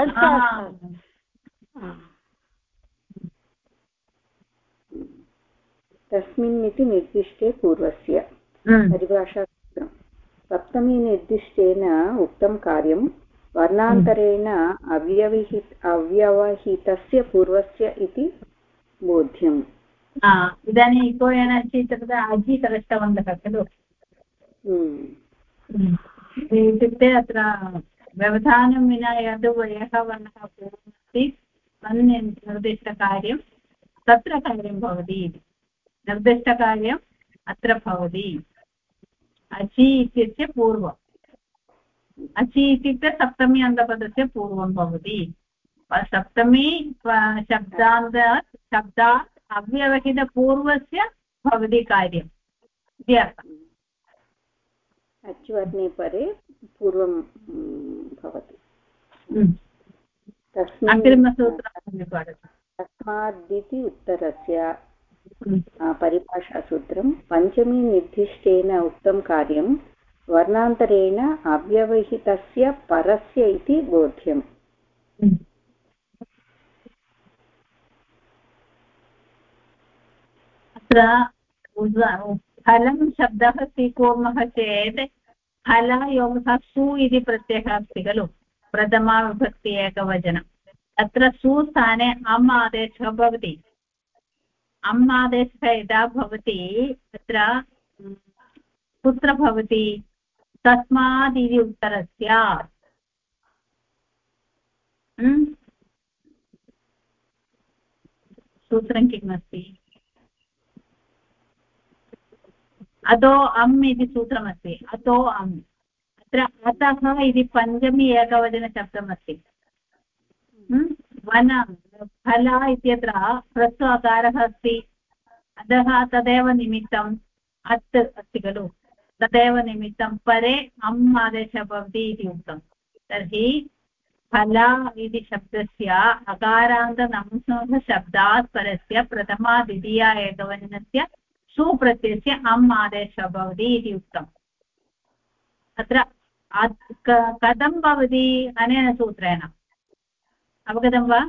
तस्मिन् इति निर्दिष्टे पूर्वस्य परिभाषासूत्रं सप्तमीनिर्दिष्टेन उक्तं कार्यं वर्णान्तरेण अव्यवहित अव्यवहितस्य पूर्वस्य इति बोध्यम्। इदानीम् इको तत्र अजि दृष्टवन्तः खलु इत्युक्ते अत्र व्यवधानं विना यद् यः वर्णः पूर्वमस्ति निर्दिष्टकार्यं तत्र कार्यं भवति इति। निर्दिष्टकार्यम् अत्र भवति। अचि इत्यस्य पूर्वम्। अचि इत्युक्ते सप्तमी अन्तपदस्य पूर्वं भवति। सप्तमी शब्दान्तात् शब्दात् अव्यवहितपूर्वस्य भवति कार्यम् इति अर्थम् अच्वर्णे परे पूर्वं भवति। तस्मादिति उत्तरस्य परिभाषासूत्रं पञ्चमी निर्दिष्टेन उक्तं कार्यं वर्णान्तरेण अव्यवहितस्य परस्य इति बोध्यम्। अत्र फलं शब्दः स्वीकुर्मः चेत् फलयोगः सु इति प्रत्ययः अस्ति खलु प्रथमाविभक्ति एकवचनं। तत्र सुस्थाने अम् आदेशः भवति। अम् आदेशः यदा भवति तत्र कुत्र भवति? तस्मादिति उत्तरस्य सूत्रं किम् अस्ति अधो अम् इति सूत्रमस्ति। अतो अम्। अत्र अतः इति पञ्चमी एकवचनशब्दमस्ति। वन, फल इत्यत्र ह्रस्व अकारः अस्ति। अतः तदेव निमित्तम् अत् अस्ति खलु। तदेव निमित्तं परे अम् आदेशः भवति इति उक्तं। तर्हि फल इति शब्दस्य अकारान्तनंसशब्दात् परस्य प्रथमा द्वितीया एकवचनस्य सुप्रत्ययस्य अम् आदेशः भवति इति उक्तम् अत्र कथं भवति अनेन सूत्रेण? अवगतं वा?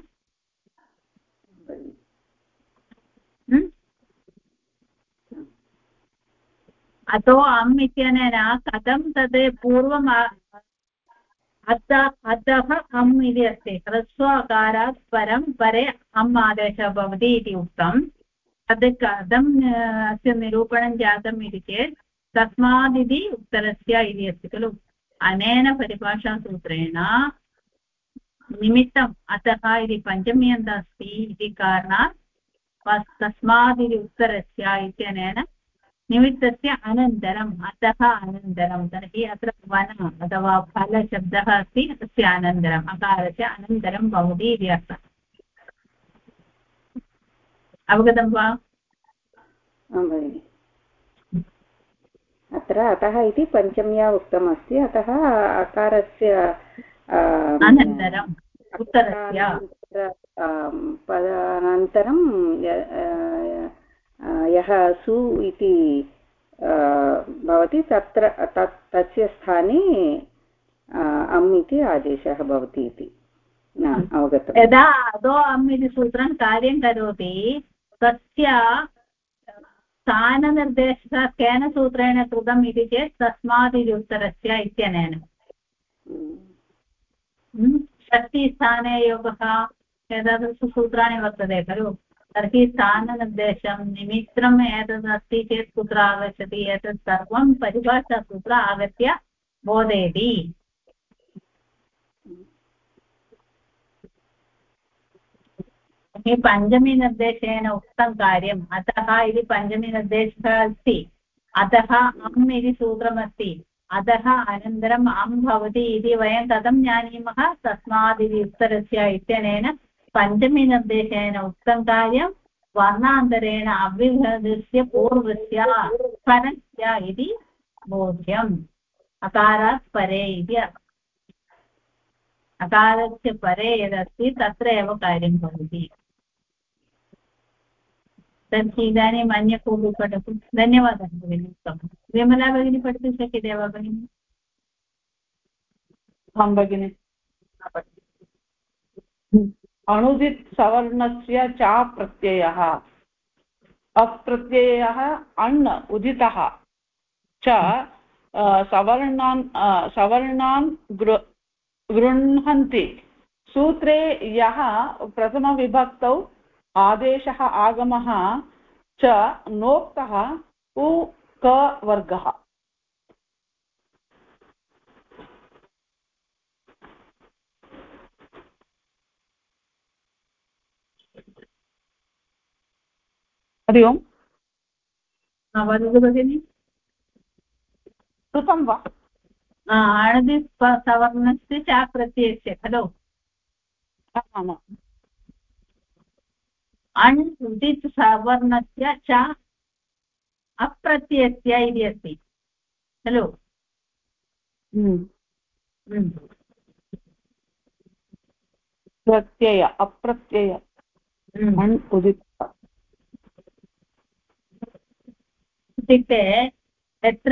अतो अम् इत्यनेन कथं तद् पूर्वम् अत अतः अम् इति अस्ति ह्रस्व अकारात् परं परे अम् आदेशः भवति इति उक्तं तद् कथम् अस्य निरूपणं जातम् इति चेत् तस्मादिति उत्तरस्य इति अस्ति खलु अनेन परिभाषासूत्रेण निमित्तम् अतः इति पञ्चम्यन्त अस्ति इति कारणात् तस्मादिति उत्तरस्य इत्यनेन निमित्तस्य अनन्तरम् अतः अनन्तरं तर्हि अत्र वन अथवा फलशब्दः अस्ति तस्य अनन्तरम् अकारस्य अनन्तरं भवति इति अर्थः। अवगतं वा? भगिनि। अत्र अतः इति पञ्चम्या उक्तमस्ति अतः अकारस्य अनन्तरम् उत्तरस्य। पदानन्तरं यः सु इति भवति तत्र तत् तस्य स्थाने अम् इति आदेशः भवति इति न अवगतं। यदा अधो अम् इति सूत्रं कार्यं करोति तस्य स्थाननिर्देशः केन सूत्रेण कृतम् इति चेत् तस्मात् इति उत्तरस्य इत्यनेन। षष्टिस्थाने योगः एतादृशसूत्राणि वर्तते खलु? तर्हि स्थाननिर्देशं निमित्तम् एतदस्ति चेत् कुत्र आगच्छति एतत् सर्वं परिभाषासूत्र आगत्य बोधयति। पञ्चमीनिर्देशेन उक्तं कार्यम् अतः इति पञ्चमीनिर्देशः अस्ति। अतः अम् इति सूत्रमस्ति। अतः अनन्तरम् अम् भवति इति वयं कथं जानीमः तस्मादिति उत्तरस्य इत्यनेन पञ्चमीनिर्देशेन उक्तं कार्यं वर्णान्तरेण अव्यवहृतस्य पूर्वस्य परस्य इति बोध्यम् अकारात् परे इति अकारस्य परे यदस्ति तत्र एव कार्यं भवति तर्हि इदानीम् अन्य कोऽपि पठतु धन्यवादः भगिनि विमला भगिनी पठितुं शक्यते वा भगिनि आं भगिनि अणुदित् सवर्णस्य च प्रत्ययः। अप्रत्ययः अण् उदितः। च सवर्णान् सवर्णान् गृ, गृह्णन्ति। सूत्रे यः प्रथमविभक्तौ आदेशः आगमः, च नोक्तः उ क वर्गः। हरि ओम्। वदतु भगिनि कृतं वा। अणदि सवर्णस्य च प्रत्ययस्य खलु आमाम् अण् उदित् सवर्णस्य च अप्रत्ययस्य इति अस्ति खलु प्रत्यय अप्रत्यय. अण् उदित् इत्युक्ते यत्र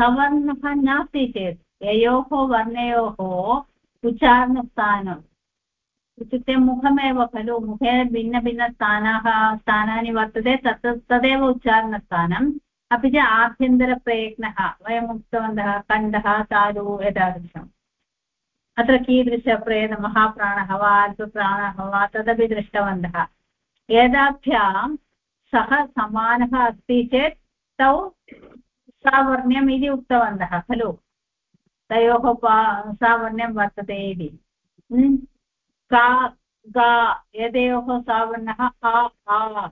सवर्णः नास्ति चेत्, ययोः वर्णयोः उच्चारणस्थानम्। इत्युक्ते मुखमेव खलु, मुखे भिन्नभिन्नस्थानाः, स्थानानि वर्तते, तत् तदेव उच्चारणस्थानम्। अपि च आभ्यन्तरप्रयत्नः, वयम् उक्तवन्तः, कण्ठः तालु एतादृशम्। अत्र कीदृशप्रयत्नः वा, अल्पप्राणः वा, तदपि दृष्टवन्तः। एताभ्यां सः समानः अस्ति चेत् तौ सावर्ण्यम् इति उक्तवन्तः, खलु? तयोः सावर्ण्यं वर्तते इति। का गा एतयोः सावर्णः आ आ।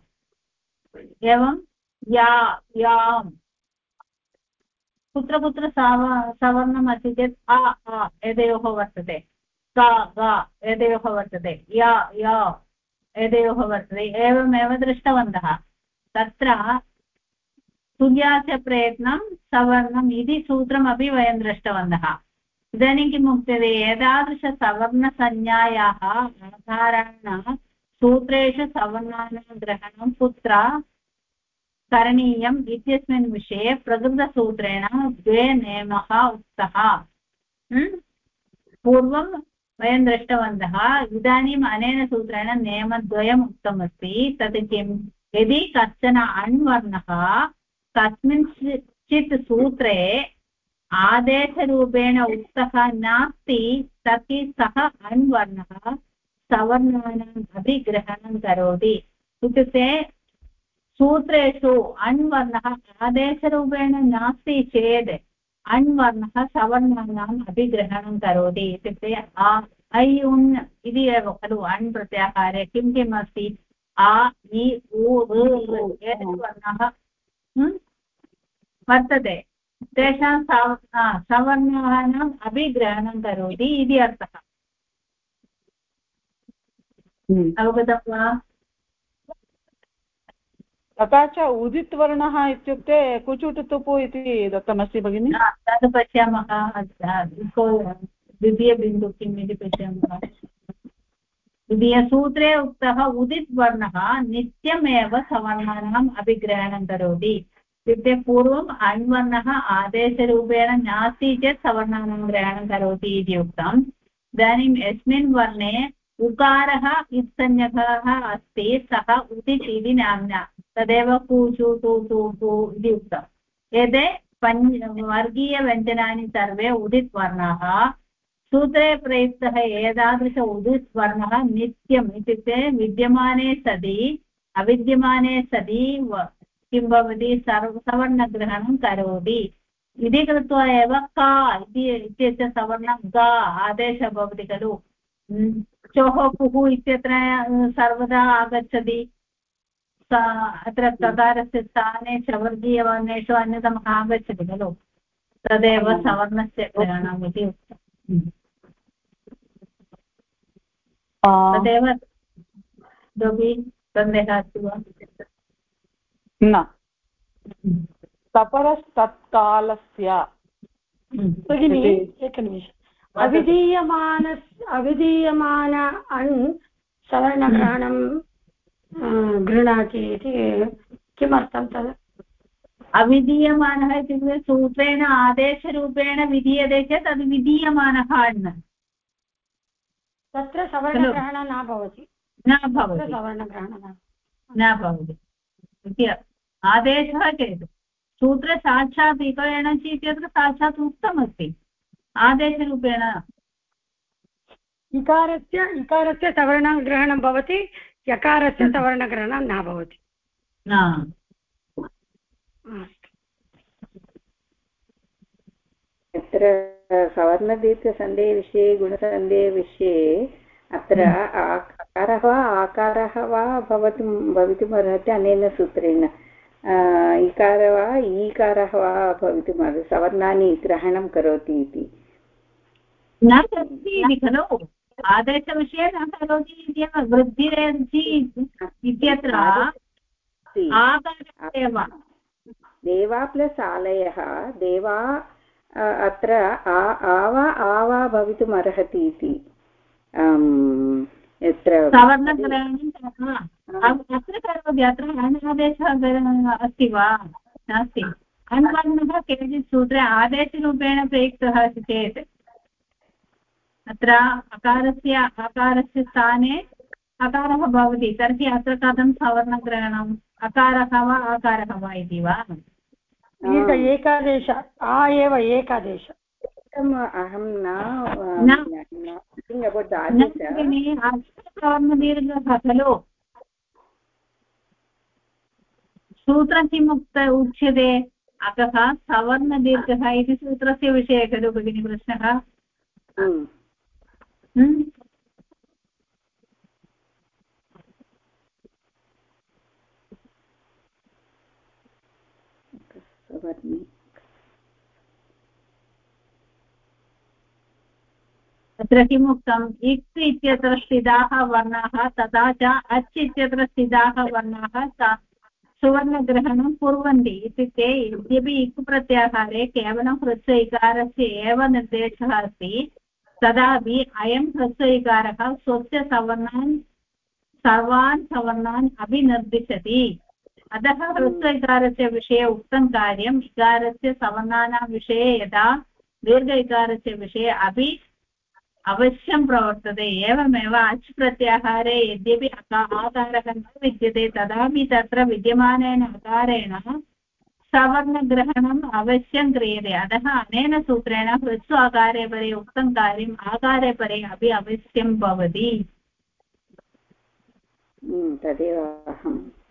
एवं, या, याम्। कुत्र कुत्र साव सवर्णम् अस्ति चेत्, आ आ एतयोः वर्तते। का गा एतयोः वर्तते। या या एतयोः वर्तते। एवमेव दृष्टवन्तः। तत्र तुल्यास्य प्रयत्नं सवर्णम् इति सूत्रमपि वयं दृष्टवन्तः। इदानीं किम् उच्यते एतादृशसवर्णसंज्ञायाः आधारेण सूत्रेषु सवर्णानां ग्रहणं कुत्र करणीयम् इत्यस्मिन् विषये प्रकृतसूत्रेण द्वे नियमः उक्तः। पूर्वं वयं दृष्टवन्तः, इदानीम् अनेन सूत्रेण नियमद्वयम् उक्तमस्ति। तत् किं यदि कश्चन अण्वर्णः कस्मिंश्चित् सूत्रे आदेशरूपेण उक्तः नास्ति, तर्हि सः अण्वर्णः सवर्णानाम् अभिग्रहणं करोति। इत्युक्ते सूत्रेषु अण्वर्णः आदेशरूपेण नास्ति चेत् अण्वर्णः सवर्णानाम् अभिग्रहणं करोति। इत्युक्ते ऐ उन् इति एव खलु अण् प्रत्याहारे किं किम् अस्ति? आ इ उ वर्णः वर्तते। तेषां सवर्णानाम् अभिग्रहणं करोति इति अर्थः। अवगतं वा? तथा च उदित् वर्णः इत्युक्ते कुचुटुतुपु इति दत्तमस्ति भगिनि। तद् पश्यामः। द्वितीयबिन्दु किम् इति पश्यामः। द्वितीयसूत्रे उक्तः उदित् वर्णः नित्यमेव सवर्णानाम् अभिग्रहणं करोति। इत्युक्ते पूर्वम् अण्वर्णः आदेशरूपेण नास्ति चेत् सवर्णानां ग्रहणं करोति इति उक्तम्। इदानीं यस्मिन् वर्णे उकारः इत्संज्ञकः अस्ति, सः उदित् इति नाम्ना। तदेव कूचु टु टु इति उक्तम्। एते पञ्च, वर्गीयव्यञ्जनानि सर्वे उदित् वर्णाः सूत्रे प्रयुक्तः एतादृश उदित् वर्णः नित्यम् इत्युक्ते विद्यमाने सति अविद्यमाने सति किं भवति? सर्व सवर्णग्रहणं करोति। इति कृत्वा एव का इति इत्यस्य सवर्णं गा आदेशः भवति खलु। चोः कुः इत्यत्र सर्वदा आगच्छति। अत्र तकारस्य स्थाने चवर्गीयवर्णेषु अन्यतमः आगच्छति खलु। तदेव सवर्णस्य ग्रहणम् इति उक्तम्। तदेव इतोपि सन्देहः अस्ति वा? न। तपरस्तत्कालस्य भगिनि एकनिमिषम्। अविधीयमान अविधीयमान अण् सवर्णग्रहणं गृह्णाति इति किमर्थं तद्? अविधीयमानः इत्युक्ते सूत्रेण आदेशरूपेण विधीयते चेत् तद् विधीयमानः अण्। तत्र सवर्णग्रहणं न भवति। न भवति। सवर्णग्रहणं न भवति। इति आदेशः चेत् सूत्रे साक्षात् इकयणचि इत्यत्र साक्षात् उक्तमस्ति। आदेशरूपेण। इकारस्य इकारस्य सवर्णग्रहणं भवति यकारस्य सवर्णग्रहणं न भवति। अत्र सवर्णदीर्घसन्धेयविषये गुणसन्धेयविषये अत्र अकारः वा आकारः वा भवतुं भवितुमर्हति अनेन सूत्रेण। इकार वा ईकारः वा भवितुम् सवर्णानि ग्रहणं करोति इति। न करोति खलु। आदेशविषये न करोति इत्येव वृद्धिरेजि इत्यत्र देवा प्लस् आलयः देवा अत्र आवा आवा भवितुम् अर्हति इति यत्र अत्र करोति अत्र अनादेशः अस्ति वा? नास्ति. अनुवर्णः केचित् सूत्रे आदेशरूपेण प्रयुक्तः अस्ति चेत् अत्र अकारस्य अकारस्य स्थाने अकारः भवति तर्हि अत्र कथं सवर्णग्रहणम्? अकारः वा आकारः वा इति वा? एकादेश आ एव एकादेश। अहं न दीर्घः खलु सूत्रं किम् उक्त उच्यते? अतः सवर्णदीर्घः इति सूत्रस्य विषये खलु भगिनि प्रश्नः। हम्म? तत्र इक् इत्यत्र स्थिताः वर्णाः, तथा च अच् इत्यत्र स्थिताः वर्णाः सुवर्णग्रहणं कुर्वन्ति इत्युक्ते यद्यपि इक् प्रत्याहारे केवलं ह्रस्व इकारस्य एव निर्देशः अस्ति, तदापि अयं स्वस्य सवर्णान्, सर्वान् सवर्णान् अपि निर्दिशति अतः ह्रस्व इकारस्य विषये उक्तं कार्यम् इकारस्य सवर्णानां विषये यदा दीर्घ इकारस्य विषये अपि अवश्यं प्रवर्तते, एवमेव अच् प्रत्याहारे यद्यपि आकारः न विद्यते, तदापि तत्र विद्यमानेन अकारेण सवर्णग्रहणम् अवश्यं क्रियते। अतः अनेन सूत्रेण ह्रस्व आकारे परे उक्तं कार्यम् आकारे परे अपि अवश्यं भवति। तदेव अहं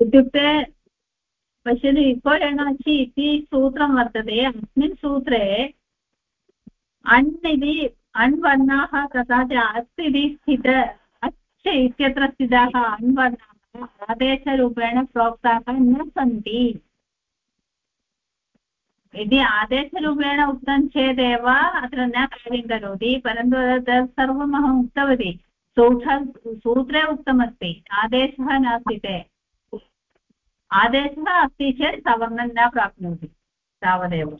इत्युक्ते पश्यतु इको एणाचि इति सूत्रं वर्तते अस्मिन् सूत्रे अण् इति अण् वर्णाः तथा च अस् इति स्थित अच् इत्यत्र स्थिताः अण् वर्णाः आदेशरूपेण प्रोक्ताः न सन्ति। यदि आदेशरूपेण उक्तं चेदेव अत्र न कार्यं करोति, परन्तु तत् सर्वम् अहम् उक्तवती। सूत्र सूत्रे उक्तमस्ति, आदेशः नास्ति ते। आदेशः अस्ति चेत् सवर्णं न प्राप्नोति, तावदेव।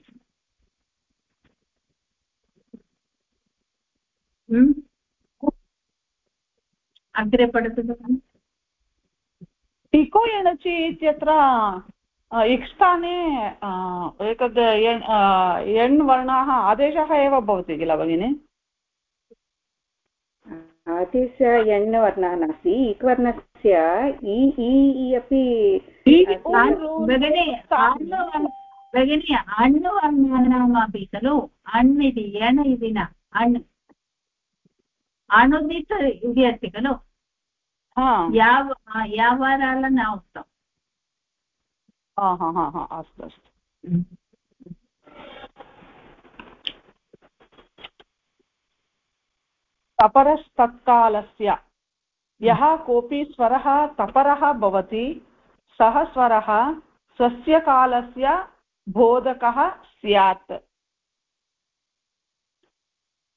अग्रे पठतु भगिनि इको एणचि इत्यत्र अ, एतद् एण् वर्णाः आदेशः एव भवति किल भगिनि आदेश यण् वर्णः नास्ति इक् वर्णस्य इ इ इ अपि भगिनि अण् भगिनि अण् वर्णानामपि खलु अण् इति एण इति न अण् अणुदित् इति अस्ति खलु हा याव यावाराल न उक्तम् हा हा हा हा अस्तु अस्तु तपरस्तत्कालस्य यः कोऽपि स्वरः तपरः भवति सः स्वरः स्वस्य कालस्य बोधकः स्यात्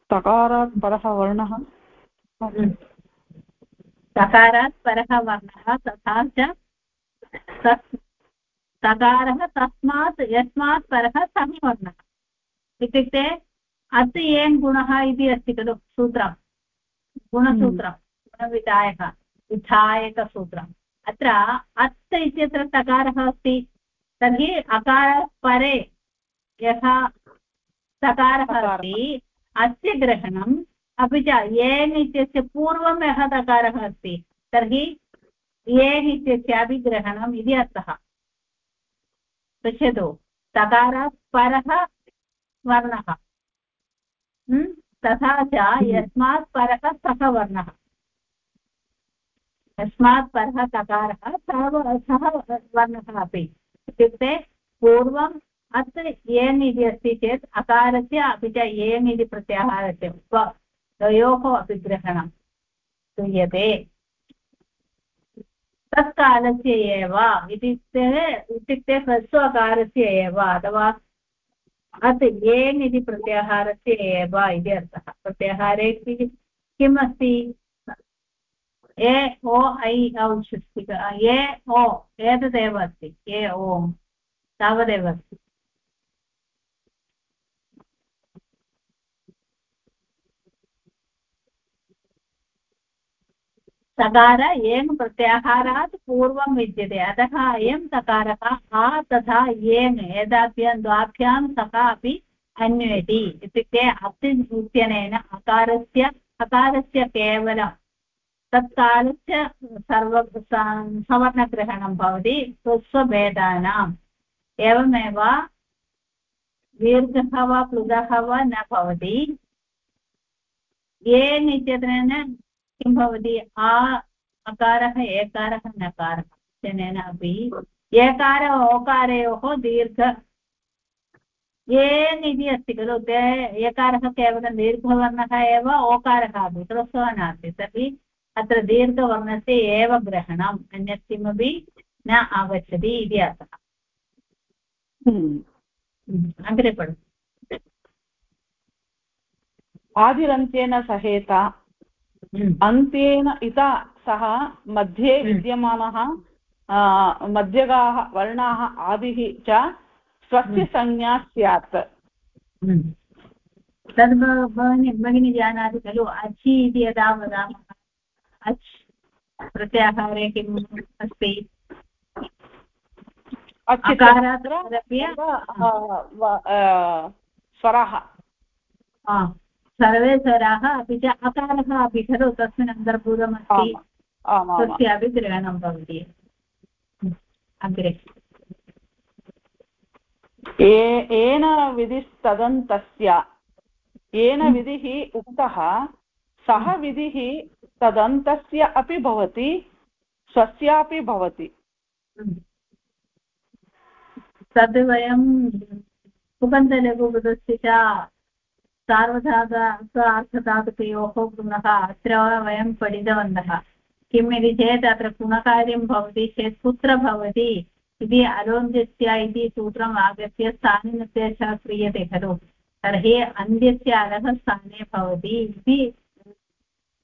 तकारात् परः वर्णः सकारात् परः वर्णः तथा च सकारः तस्मात् यस्मात् परः सः वर्णः इत्युक्ते अत् एन् गुणः इति अस्ति खलु सूत्रं। गुणसूत्रं गुणविधायक विधायकसूत्रम् अत्र अत् इत्यत्र तकारः अस्ति। तर्हि अकारात् परे यः सकारः अस्ति अस्य ग्रहणम् अपि च एन् इत्यस्य पूर्वं यः तकारः अस्ति, तर्हि एन् इत्यस्यापि ग्रहणम् इति अर्थः। पश्यतु परः वर्णः? तथा च यस्मात् परः सः वर्णः। यस्मात् परः तकारः सः सः वर्णः अपि। इत्युक्ते पूर्वम् अत् एन् इति अस्ति चेत् अकारस्य अपि च एन् इति प्रत्याहारस्य द्वयोः ग्रहणं क्रियते तत्कालस्य एव, इत्युक्ते इत्युक्ते ह्रस्वकारस्य एव, अथवा अत् एन् इति प्रत्याहारस्य एव इति अर्थः। प्रत्याहारे किम् अस्ति ए, ओ, ऐ अस्ति ए, ओ, एतदेव अस्ति। ए ओ तावदेव अस्ति। सकार एङ् प्रत्याहारात् पूर्वं विद्यते। अतः अयं सकारः आ तथा एङ् एताभ्यां द्वाभ्यां सः अपि अन्वयति इत्युक्ते अत् इत्यनेन अकारस्य अकारस्य केवलं तत्कालस्य सर्व सवर्णग्रहणं भवति स्वस्वभेदानाम्। एवमेव दीर्घः वा प्लुगः वा न भवति। ये इत्यनेन किं भवति? आ अकारः एकारः नकारः। इत्यनेन अपि एकार ओकारयोः दीर्घ। येन् इति अस्ति खलु ते एकारः केवलं दीर्घवर्णः एव ओकारः अपि ह्रस्वः नास्ति। तर्हि अत्र दीर्घवर्णस्य एव ग्रहणम् अन्यत् किमपि न आगच्छति इति अर्थः। हम्म, अग्रे पठतु आदिरन्त्येन सहेता हम्म, अन्त्येन इता सह मध्ये हम्म। विद्यमानः मध्यगाः वर्णाः आदिः च स्वस्य हम्म। संज्ञा स्यात्। तद् भगिनी जानाति खलु अचि इति यदा वदामः अच् प्रत्याहारे किम् अस्ति स्वरः हा, सर्वे स्वराः अपि च अकारः अपि खलु तस्मिन् अन्तर्भूतमस्ति। तस्यापि ग्रहणं भवति। अग्रे। येन विधिस्तदन्तस्य येन हम्म। विधिः उक्तः सः विधिः तदन्तस्य अपि भवति स्वस्यापि भवति। तद् वयं सुगन्धलघुपदस्य च सार्वधातु अर्थधातुकयोः गुणः अत्र वयं पठितवन्तः। किम् इति चेत् अत्र गुणकार्यं भवति, चेत् कुत्र भवति इति अलोन्त्यस्य इति सूत्रम् आगत्य स्थानिनिर्देशः क्रियते खलु। तर्हि अन्त्यस्य अधः स्थाने भवति इति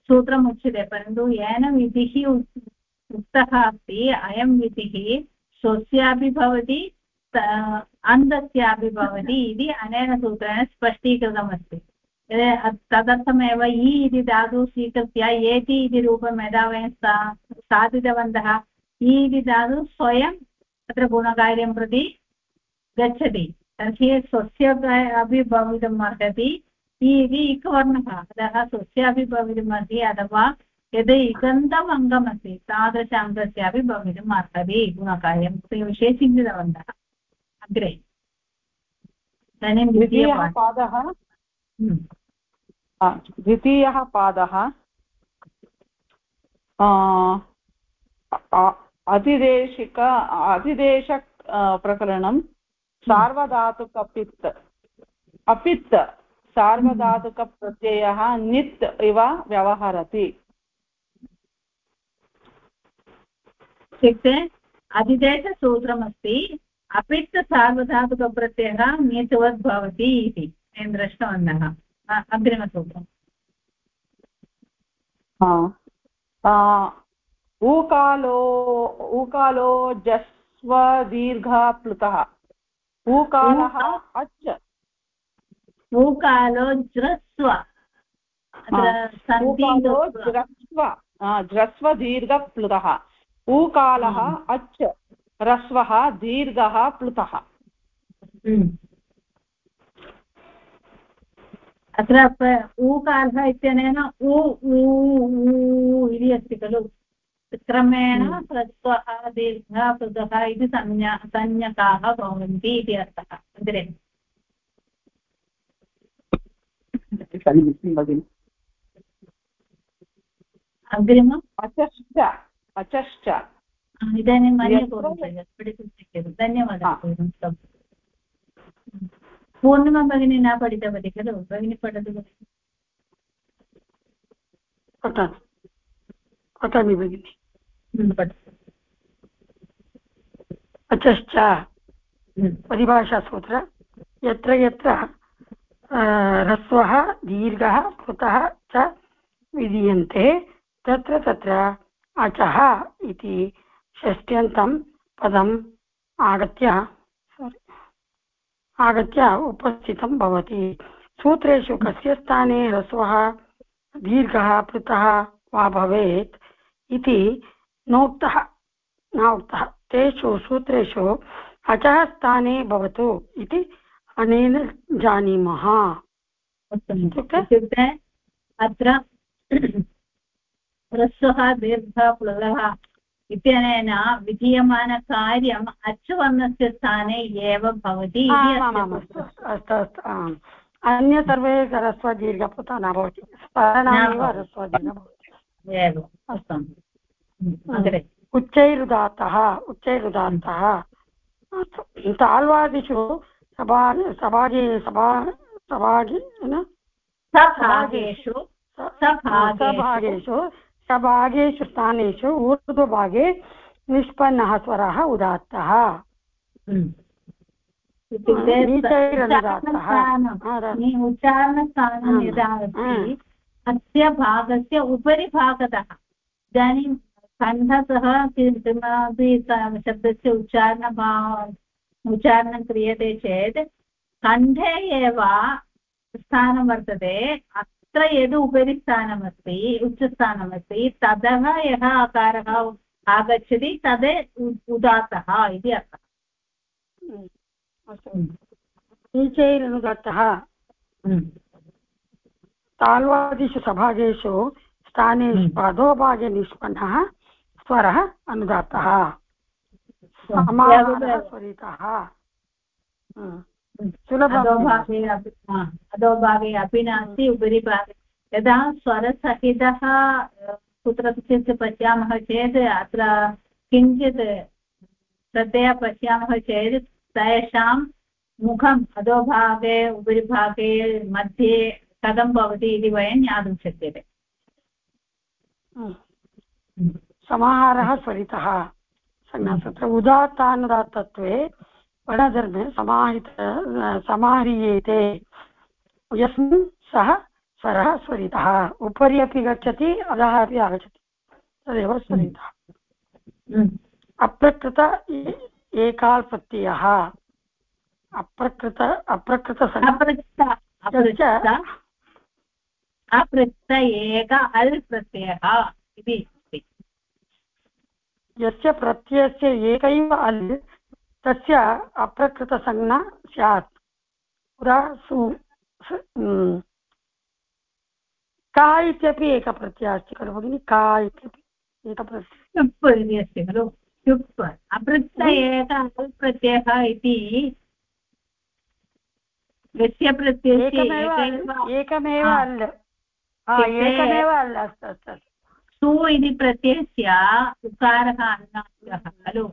सूत्रम् उच्यते, परन्तु येन विधिः उक्- उक्तः अस्ति, अयं विधिः स्वस्यापि भवति अन्तस्यापि भवति इति अनेन सूत्रेण स्पष्टीकृतमस्ति। तदर्थमेव इ इति धातुः स्वीकृत्य एति इति रूपं यदा वयं सा, साधितवन्तः इ इति धातुः स्वयं तत्र गुणकार्यं प्रति गच्छति। तर्हि स्वस्य अपि भवितुम् अर्हति इ इति इकवर्णः। अतः स्वस्यापि भवितुमर्हति अथवा यद् इगन्तम् अङ्गमस्ति तादृश अङ्गस्यापि भवितुम् अर्हति गुणकार्यं। विषये चिन्तितवन्तः। अग्रे इदानीं द्वितीयः पादः द्वितीयः पादः अतिदेशिक अतिदेश प्रकरणं सार्वधातुकपित् अपित् सार्वधातुकप्रत्ययः नित् इव व्यवहरति इत्युक्ते अधिदेशसूत्रमस्ति अपित् सार्वधातुकप्रत्ययः नीतवत् भवति इति वयं दृष्टवन्तः। अग्रिमसूत्रम्। हा। ऊकालो ऊकालो जस्व दीर्घः प्लुतः ऊकालः अच् ऊकालो ज्रस्व। ज्रस्व ज्रस्व दीर्घप्लुतः ऊकालः अच् ह्रस्वः दीर्घः प्लुतः। हम्म। अत्र ऊकारः इत्यनेन उ इति अस्ति खलु। क्रमेण ह्रस्वः दीर्घः पृथः इति संज्ञा संज्ञकाः भवन्ति इति अर्थः। अग्रे। अग्रिमम्। अचश्च अचश्च। इदानीं मन्ये यत्र- पूर्णं पठितुं शक्यते धन्यवादः पूर्णिमा भगिनी न पठितवती खलु भगिनी पठतु पठामि पठामि भगिनि अचश्च परिभाषासूत्र यत्र यत्र ह्रस्वः दीर्घः कृतः च विधीयन्ते तत्र तत्र अचः इति षष्ट्यन्तं पदम् आगत्य आगत्य उपस्थितं भवति। सूत्रेषु कस्य स्थाने ह्रस्वः दीर्घः पृथः वा भवेत् इति नोक्तः न उक्तः तेषु सूत्रेषु अचः स्थाने भवतु इति अनेन जानीमः। इत्युक्ते? अत्र ह्रस्वः दीर्घः इत्यनेन विधीयमानकार्यम् अचुवर्णस्य स्थाने एव भवति अस्तु अस्तु आम्। अन्य सर्वे ह्रस्वदीर्घपुता न भवति। स्मरणामेव ह्रस्वदीर्घ भवति। अस्तु। उच्चैरुदात्तः उच्चैरुदात्तः। अस्तु ताल्वादिषु सभा सभागे सभा सभागे न सभागेषु। सभागेषु सभागेषु स्थानेषु ऊर्ध्वभागे निष्पन्नः स्वरः उदात्तः। नीचैरनुदात्तः। उच्चारणस्थानं यदा अस्ति अस्य भागस्य उपरि भागतः इदानीं कण्ठतः किमपि शब्दस्य उच्चारण उच्चारणं क्रियते चेत् कण्ठे एव स्थानं वर्तते। अत्र यद् उपरि स्थानमस्ति उच्चस्थानमस्ति ततः यः आकारः आगच्छति तद् उदात्तः इति अर्थः। नीचैरनुदत्तः। ताल्वादिषु सभागेषु स्थानेषु अधोभागे निष्पन्नः स्वरः अनुदात्तः। स्वरितः अधोभागे अपि अधोभागे अपि नास्ति उपरि भागे यदा स्वरसहितः कुत्रचित् पश्यामः चेत् अत्र किञ्चित् श्रद्धया पश्यामः चेत् तेषां मुखम् अधोभागे उपरिभागे मध्ये कथं भवति इति वयं ज्ञातुं शक्यते समाहारः स्वरितः तत्र उदात्तानुदात्तत्वे वर्णधर्मे समाहित समाह्रियेते। यस्मिन् सः स्वरः स्वरितः। उपरि अपि गच्छति अधः अपि आगच्छति। तदेव स्वरितः। हम्म। अप्रकृत एकाल् प्रत्ययः अप्रकृत अप्रकृत अपृक्त एक अल् प्रत्ययः इति। यस्य प्रत्ययस्य एकैव अल् तस्य अप्रकृतसंज्ञा स्यात्। पुरा सु का इत्यपि एकप्रत्ययः अस्ति खलु भगिनि का इत्यपि एकप्रत्ययः अस्ति खलु चुप् एक प्रत्ययः इति यस्य प्रत्ययस्य एकमेव अल् एकमेव अल् अस्तु अस्तु। सु इति प्रत्ययस्य उकारः अन्नाङ्गः खलु।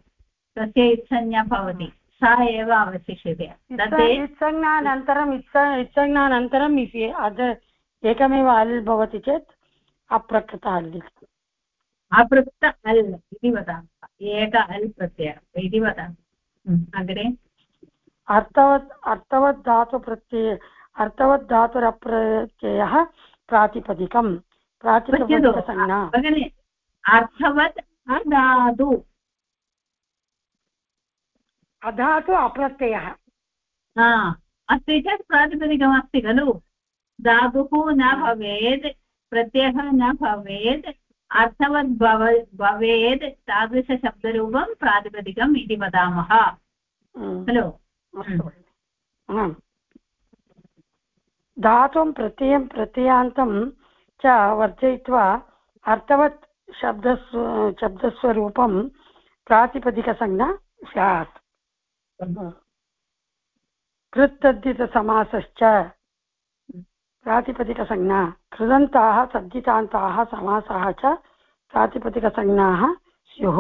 तस्य इत्संज्ञा भवति। सा एव अवशिष्यते। इत्संज्ञानन्तरम् इत्स इत्संज्ञानन्तरम् एकमेव अल् भवति चेत् अप्रकृत अल् अप्रकृत अल् इति वदामः। एक अल् प्रत्ययः इति वदामः। अग्रे? अर्थवत् अर्थवत् धातुप्रत्यय अर्थवत् धातुरप्रत्ययः प्रातिपदिकं प्रातिपदिकसंज्ञा अर्थवत् अधातु अधातु अप्रत्ययः। अस्ति चेत् प्रातिपदिकमस्ति खलु। धातुः न भवेत् प्रत्ययः न भवेत् अर्थवत् भव भवेत् तादृशशब्दरूपं प्रातिपदिकम् इति वदामः। खलु? धातुं प्रत्ययं प्रत्ययान्तं च वर्जयित्वा अर्थवत् शब्दस्व शब्दस्वरूपं प्रातिपदिकसंज्ञा स्यात्। कृत्तद्धितसमासश्च प्रातिपदिकसंज्ञा कृदन्ताः तद्धितान्ताः समासाः च प्रातिपदिकसंज्ञाः स्युः।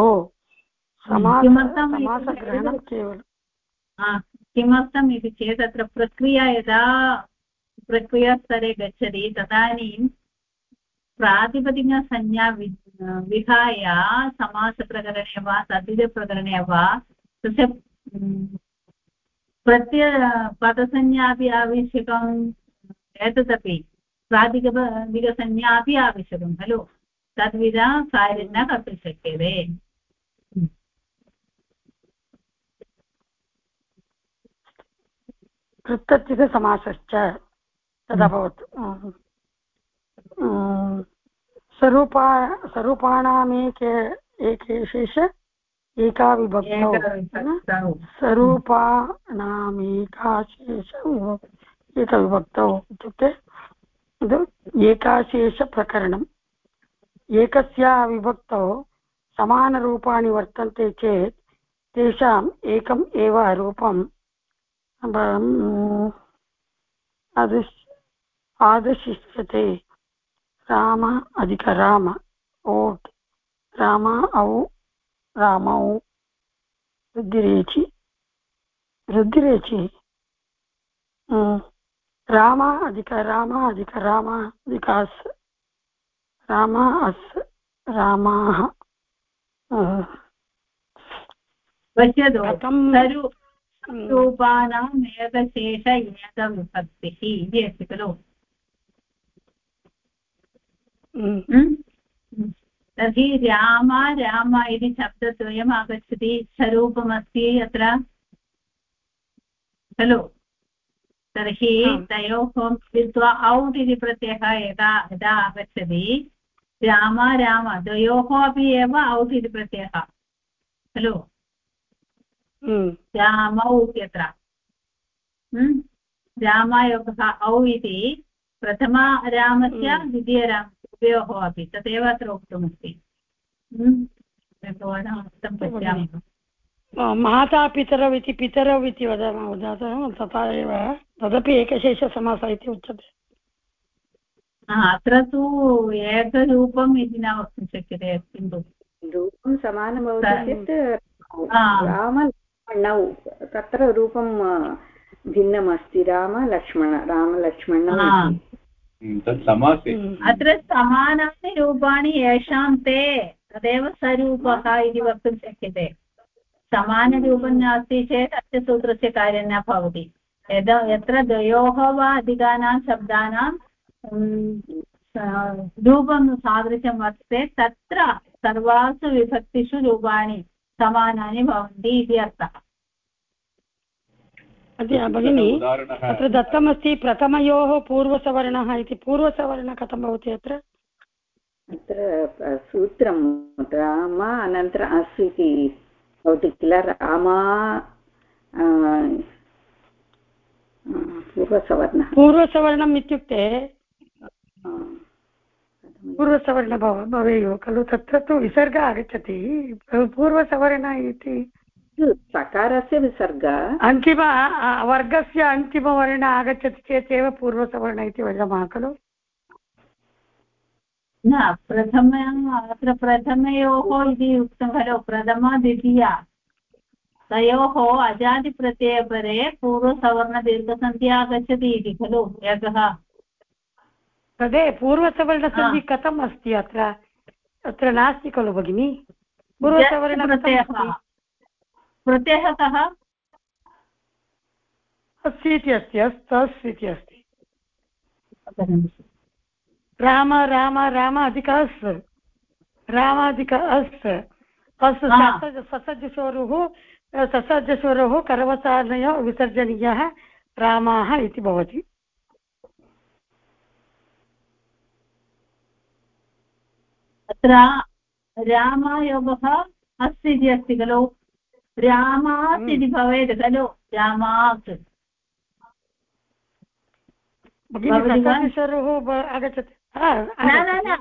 समासग्रहणं केवलं किमर्थम् इति चेत् अत्र प्रक्रिया यदा प्रक्रियास्तरे गच्छति तदानीं प्रातिपदिकसंज्ञा विहाय समासप्रकरणे वा तद्धितप्रकरणे वा तस्य प्रत्यय पदसंज्ञा अपि आवश्यकम् एतदपि प्रातिपदिकसंज्ञा अपि आवश्यकं खलु? तद्विधा कार्यं न कर्तुं शक्यते। कृतचितसमासश्च तदभवत् स्वरूपा स्वरूपाणामेके एकेशेष एका विभक्तौ स्वरूपाणामेकाशेष एकविभक्तौ इत्युक्ते एकाशेषप्रकरणम्। एकस्य विभक्तौ समानरूपाणि वर्तन्ते चेत् तेषाम् एकम् एव रूपम्। आदशिष्यते राम अधिक राम। ओट्। राम औ रामौ वृद्धिरेचि वृद्धिरेचि राम अधिक राम अधिक राम अधिकास् राम अस् रामाः पश्यतु रूपाणाम् एकविभक्तिः इति अस्ति खलु? तर्हि राम राम इति शब्दद्वयम् आगच्छति स्वरूपमस्ति अत्र। खलु? तर्हि तयोः मिलित्वा औट् इति प्रत्ययः यदा यदा आगच्छति राम राम द्वयोः अपि एव औट् इति प्रत्ययः। खलु? रामौ इत्यत्र रामायोगः औ इति प्रथमा रामस्य द्वितीयराम उभयोः अपि तदेव अत्र उक्तमस्ति। एकवारम् पश्यामः। माता पितरौ इति पितरौ इति वदामः वदातः तथा एव तदपि एकशेषसमासः इति उच्यते। अत्र तु एकरूपम् इति न वक्तुं शक्यते किन्तु। रूपं समानं भवति चेत् रामलक्ष्मणौ तत्र रूपं भिन्नमस्ति राम लक्ष्मण रामलक्ष्मणौ अत्र समानानि रूपाणि येषां ते तदेव स्वरूपः इति वक्तुं शक्यते समानरूपं नास्ति चेत् अस्य सूत्रस्य कार्यं न भवति यदा यत्र द्वयोः वा अधिकानां शब्दानां रूपं सादृशं वर्तते तत्र सर्वासु विभक्तिषु रूपाणि समानानि भवन्ति इति अर्थः भगिनि अत्र दत्तमस्ति प्रथमयोः पूर्वसवर्णः इति पूर्वसवर्णः कथं भवति अत्र? अत्र सूत्रं राम अनन्तरम् अस् इति भवति किल? रामा पूर्वसवर्णः। पूर्वसवर्णम् इत्युक्ते पूर्वसवर्ण भव भवेयुः खलु? तत्र तु विसर्गः आगच्छति। पूर्वसवर्ण इति सकारस्य विसर्ग अन्तिम वर्गस्य अन्तिमवर्ण आगच्छति चेत् एव पूर्वसवर्ण इति वदामः खलु न प्रथम अत्र प्रथमयोः इति उक्तं खलु प्रथमा द्वितीया तयोः अजादिप्रत्ययपरे पूर्वसवर्णदीर्घसन्ध्या आगच्छति इति खलु एकः तदे पूर्वसवर्णसन्धि कथम् अस्ति अत्र अत्र नास्ति खलु भगिनि पूर्वसवर्णप्रत्ययः प्रत्ययः कः अस्ति इति अस्ति अस् इति अस्ति। राम राम राम अधिक अस्। रामाधिक अस्। अस् ससज्जस्वरुः ससज्जस्वरुः कर्मसारणयो विसर्जनीयः रामाः इति भवति। अत्र रामायोगः अस्ति इति अस्ति खलु। रामात् इति भवेत् खलु रामात् आगच्छति न न न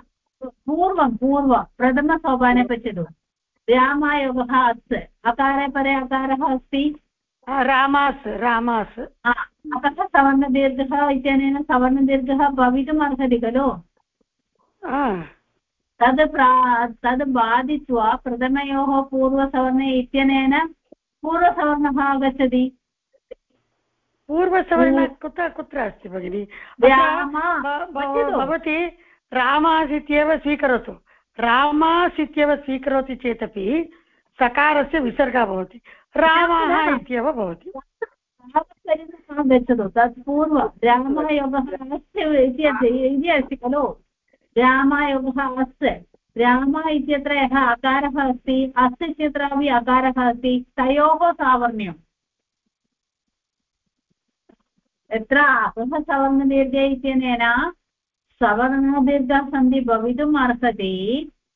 पूर्वं पूर्वं प्रथमसोपाने पश्यतु रामायोगः अस् अकारे परे अकारः अस्ति रामास् रामास् अतः सवर्णदीर्घः इत्यनेन सवर्णदीर्घः भवितुम् अर्हति खलु तद् प्रा तद् बाधित्वा प्रथमयोः पूर्वसवर्णे इत्यनेन पूर्वसवर्णः आगच्छति। पूर्वसवर्ण कुत्र कुत्र अस्ति भगिनि? भवती रामास् इत्येव स्वीकरोतु। रामास् इत्येव स्वीकरोति चेदपि सकारस्य विसर्गः भवति। रामः इत्येव भवति। गच्छतु तत् पूर्वं रामयोगः इति अस्ति खलु। रामायोगः अस् राम इत्यत्र यः अकारः अस्ति अस् इत्यत्रापि अकारः अस्ति तयोः सावर्ण्यम् यत्र अधः सवर्णदीर्घ इत्यनेन सवर्णदीर्घसन्धि भवितुम् अर्हति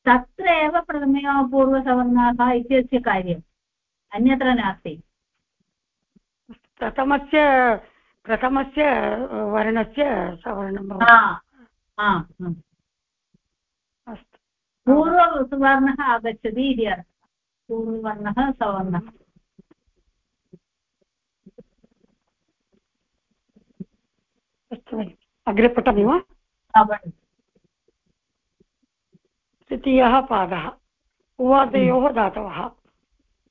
तत्र एव प्रथमयोः पूर्वसवर्णाः इत्यस्य कार्यम् अन्यत्र नास्ति प्रथमस्य प्रथमस्य वर्णस्य सवर्णं पूर्ववर्णः आगच्छति इति अर्थः। पूर्ववर्णः सवर्णः। अग्रे पठामि वा? तृतीयः पादः। उवादयोः धातवः।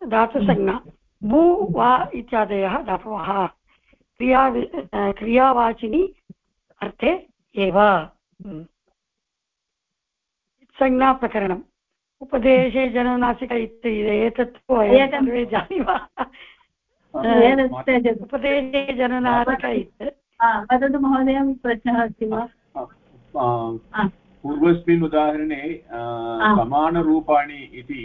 धातुसंज्ञा। भू वा इत्यादयः धातवः। क्रिया क्रियावाचिनि अर्थे एव। संज्ञाप्रकरणम्। उपदेशे जननासिक इति एतत् तु सर्वे जानीमः। उपदेशे जननासिक इत् वदतु महोदय प्रश्नः अस्ति वा? हा, पूर्वस्मिन् उदाहरणे समानरूपाणि इति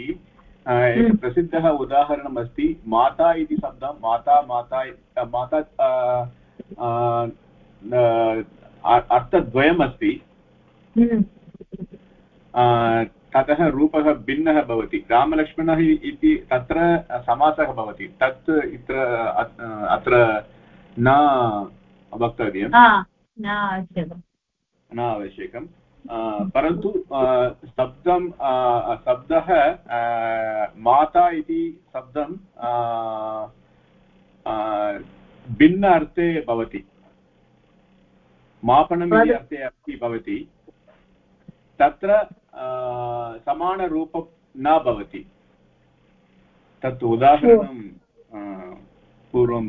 हम्म। प्रसिद्धः उदाहरणम् अस्ति माता इति शब्दं माता माता माता अर्थद्वयम् अस्ति हम्म, ततः रूपः भिन्नः भवति। रामलक्ष्मणः इति तत्र समासः भवति। तत् इत्र अत्र न वक्तव्यं। न आवश्यकं परन्तु शब्दं शब्दः माता इति शब्दं भिन्न अर्थे भवति। मापनम् इति अर्थे अपि भवति। तत्र समानरूपं न भवति तत् उदाहरणं आ, पूर्वं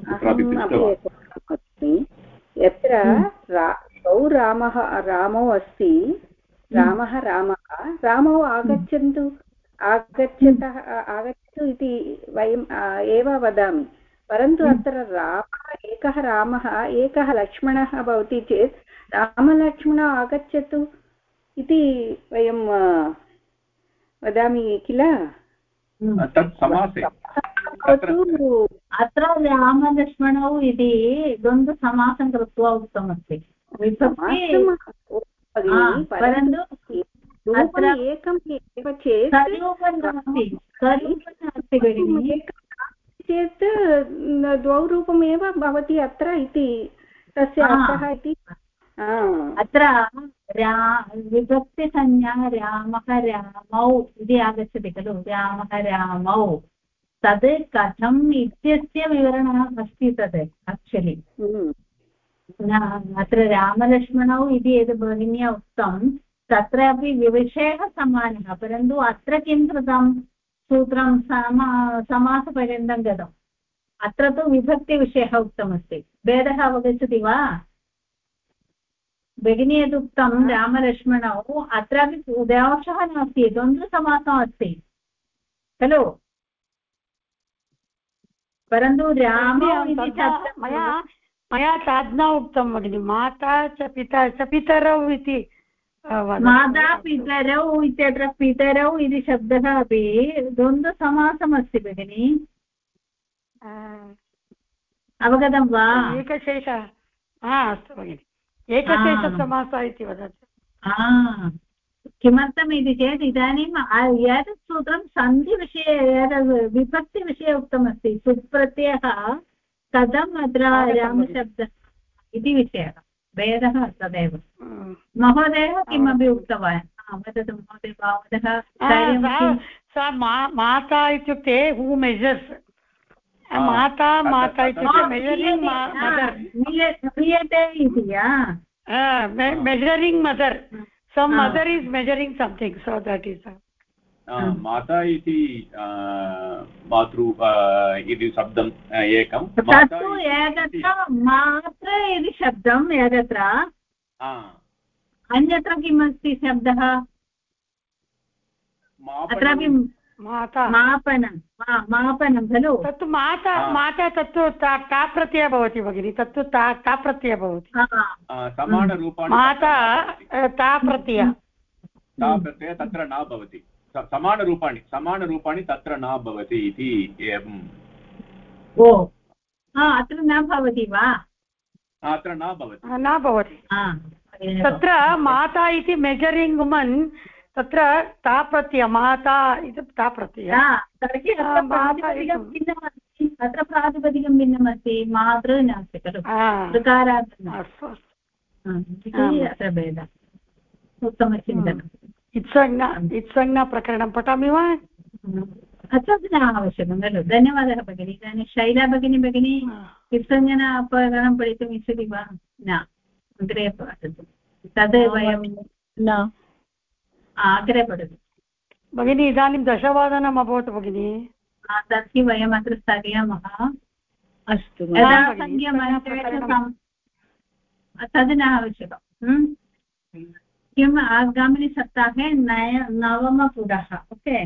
कुत्रापि अहम् अपि दृष्टवान् एकवारं वदामि यत्र रा- द्वौ रामः रामौ अस्ति रामः रामः रामौ आगच्छन्तु आगच्छतः आगच्छतु इति वयं आ, एव वदामि परन्तु अत्र रामः एकः रामः एकः लक्ष्मणः भवति चेत् रामलक्ष्मण आगच्छतु इति वयं वदामि किल। तत् समासे। अत्र रामलक्ष्मणौ इति द्वन्द्वसमासं कृत्वा उक्तमस्ति। हा, परन्तु अत्र एकम् एव चेत् द्वौ रूपमेव भवति अत्र इति तस्य अर्थः इति। अत्र रा विभक्तिसंज्ञा रामः रामौ इति आगच्छति खलु। रामः रामौ तद् कथम् इत्यस्य विवरणम् अस्ति तद् आक्चुलि हम्म, अत्र रामलक्ष्मणौ इति यद् भगिन्या उक्तं तत्रापि विषयः समानः परन्तु अत्र किं कृतं? सूत्रं समा समासपर्यन्तं गतम्। अत्र तु विभक्तिविषयः उक्तमस्ति। भेदः अवगच्छति वा? भगिनी यदुक्तं रामलक्ष्मणौ अत्रापि दोषः नास्ति द्वन्द्वसमासम् अस्ति। खलु? परन्तु रामौ मया मया ताज्ञा उक्तं भगिनि माता च पिता च पितरौ इति। माता पितरौ इत्यत्र पितरौ इति शब्दः अपि द्वन्द्वसमासमस्ति भगिनि। अवगतं वा? एकशेष हा अस्तु भगिनि। एकशेषसमासः इति वदति। किमर्थम् इति चेत् इदानीम् आ- एतत् सूत्रं सन्धिविषये एतद् विभक्तिविषये उक्तमस्ति सुप्रत्ययः कथम् अत्र रामशब्दः इति विषयः भेदः तदेव। महोदयः किमपि उक्तवान्? वदतु महोदय भवतः सा माता इत्युक्ते हू मेजर्स् माता माता इत्युक्ते मेजरिङ्ग् मदर् मीयते इति measuring mother. Mother is measuring something so that is ah, माता इति मातृ इति शब्दम् एकं तत्तु एकत्र मात्र इति शब्दम् एकत्र आ, अन्यत्र किमस्ति शब्दः अत्रापि माता मापनं मा मापनं खलु? तत्तु माता. माता तत्तु ता प्रत्ययः भवति भगिनि? तत्तु ता ता प्रत्ययः भवति? हा, माता ता प्रत्यय। ता प्रत्ययः तत्र न भवति। समानरूपाणि समानरूपाणि तत्र न भवति इति एवम्। ओ अत्र न भवति वा? अत्र न भवति। न भवति। तत्र माता इति मेजरिङ्ग् वुमन् तत्र ता प्रत्यय माता इति ता प्रत्यय। हा, तर्हि अत्र प्रातिपदिकं भिन्नमस्ति। मातृ नास्ति खलु। ऋकारात् अस्तु अस्तु। अत्र भेदः। उत्तमचिन्तनम्। इत्संज्ञा इत्संज्ञाप्रकरणं पठामि वा? तद् न आवश्यकं खलु। धन्यवादः भगिनि। इदानीं शैला भगिनी भगिनी विसर्जनापकरणं पठितुम् इच्छति वा? न। अग्रे पठतु। तद् वयं न। अग्रे पठतु भगिनी इदानीं दशवादनम् अभवत् भगिनि। तर्हि वयम् अत्र स्थगयामः। अस्तु तद् न आवश्यकं? किम्? आगामिनि सप्ताहे नय नवमपुटः ओके?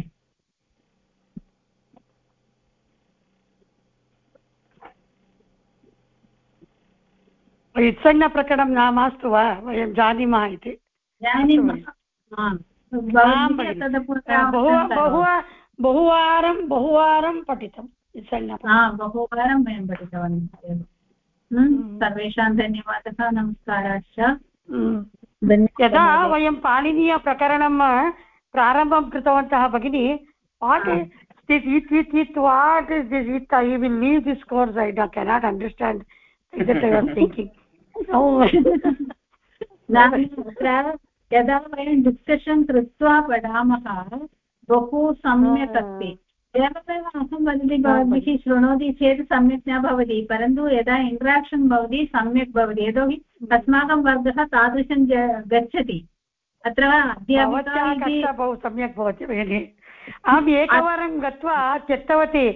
इत्संज्ञाप्रकरणं न मास्तु वा? वयं जानीमः इति। जानीमः। हा. बहु करोमि. बहुवारं बहुवारं पठितम् बहुवारं वयं पठितवन्तः हम्म? सर्वेषां धन्यवादः नमस्काराश्च। हम्म। यदा वयं पाणिनीयप्रकरणं प्रारम्भं कृतवन्तः भगिनि what this it it it what is this it I will leave this course I cannot understand thinking यदा वयं डिस्कशन् कृत्वा पठामः बहु सम्यक् अस्ति। एवमेव अहं वदति भवद्भिः शृणोति चेत् सम्यक् न भवति परन्तु यदा इण्ट्राक्षन् भवति सम्यक् भवति। यतोहि अस्माकं वर्गः तादृशं गच्छति। अत्र बहु सम्यक् भवति भगिनि। अहम् एकवारं गत्वा त्यक्तवती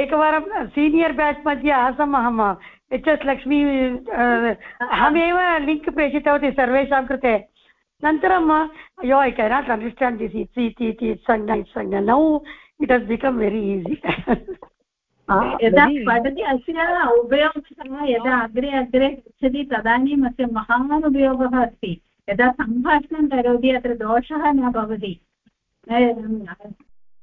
एकवारं सीनियर् बेच् मध्ये आसम् अहम् एच् एस् लक्ष्मी अहमेव लिङ्क् प्रेषितवती सर्वेषां कृते। अनन्तरम् i cannot understand this. It's it it इति संज्ञा it's संज्ञा नौ it has become very easy. [LAUGHS] यदा पठति अस्य उपयोगः यदा अग्रे अग्रे गच्छति तदानीम् अस्य महान् उपयोगः अस्ति. यदा सम्भाषणं करोति अत्र दोषः न भवति.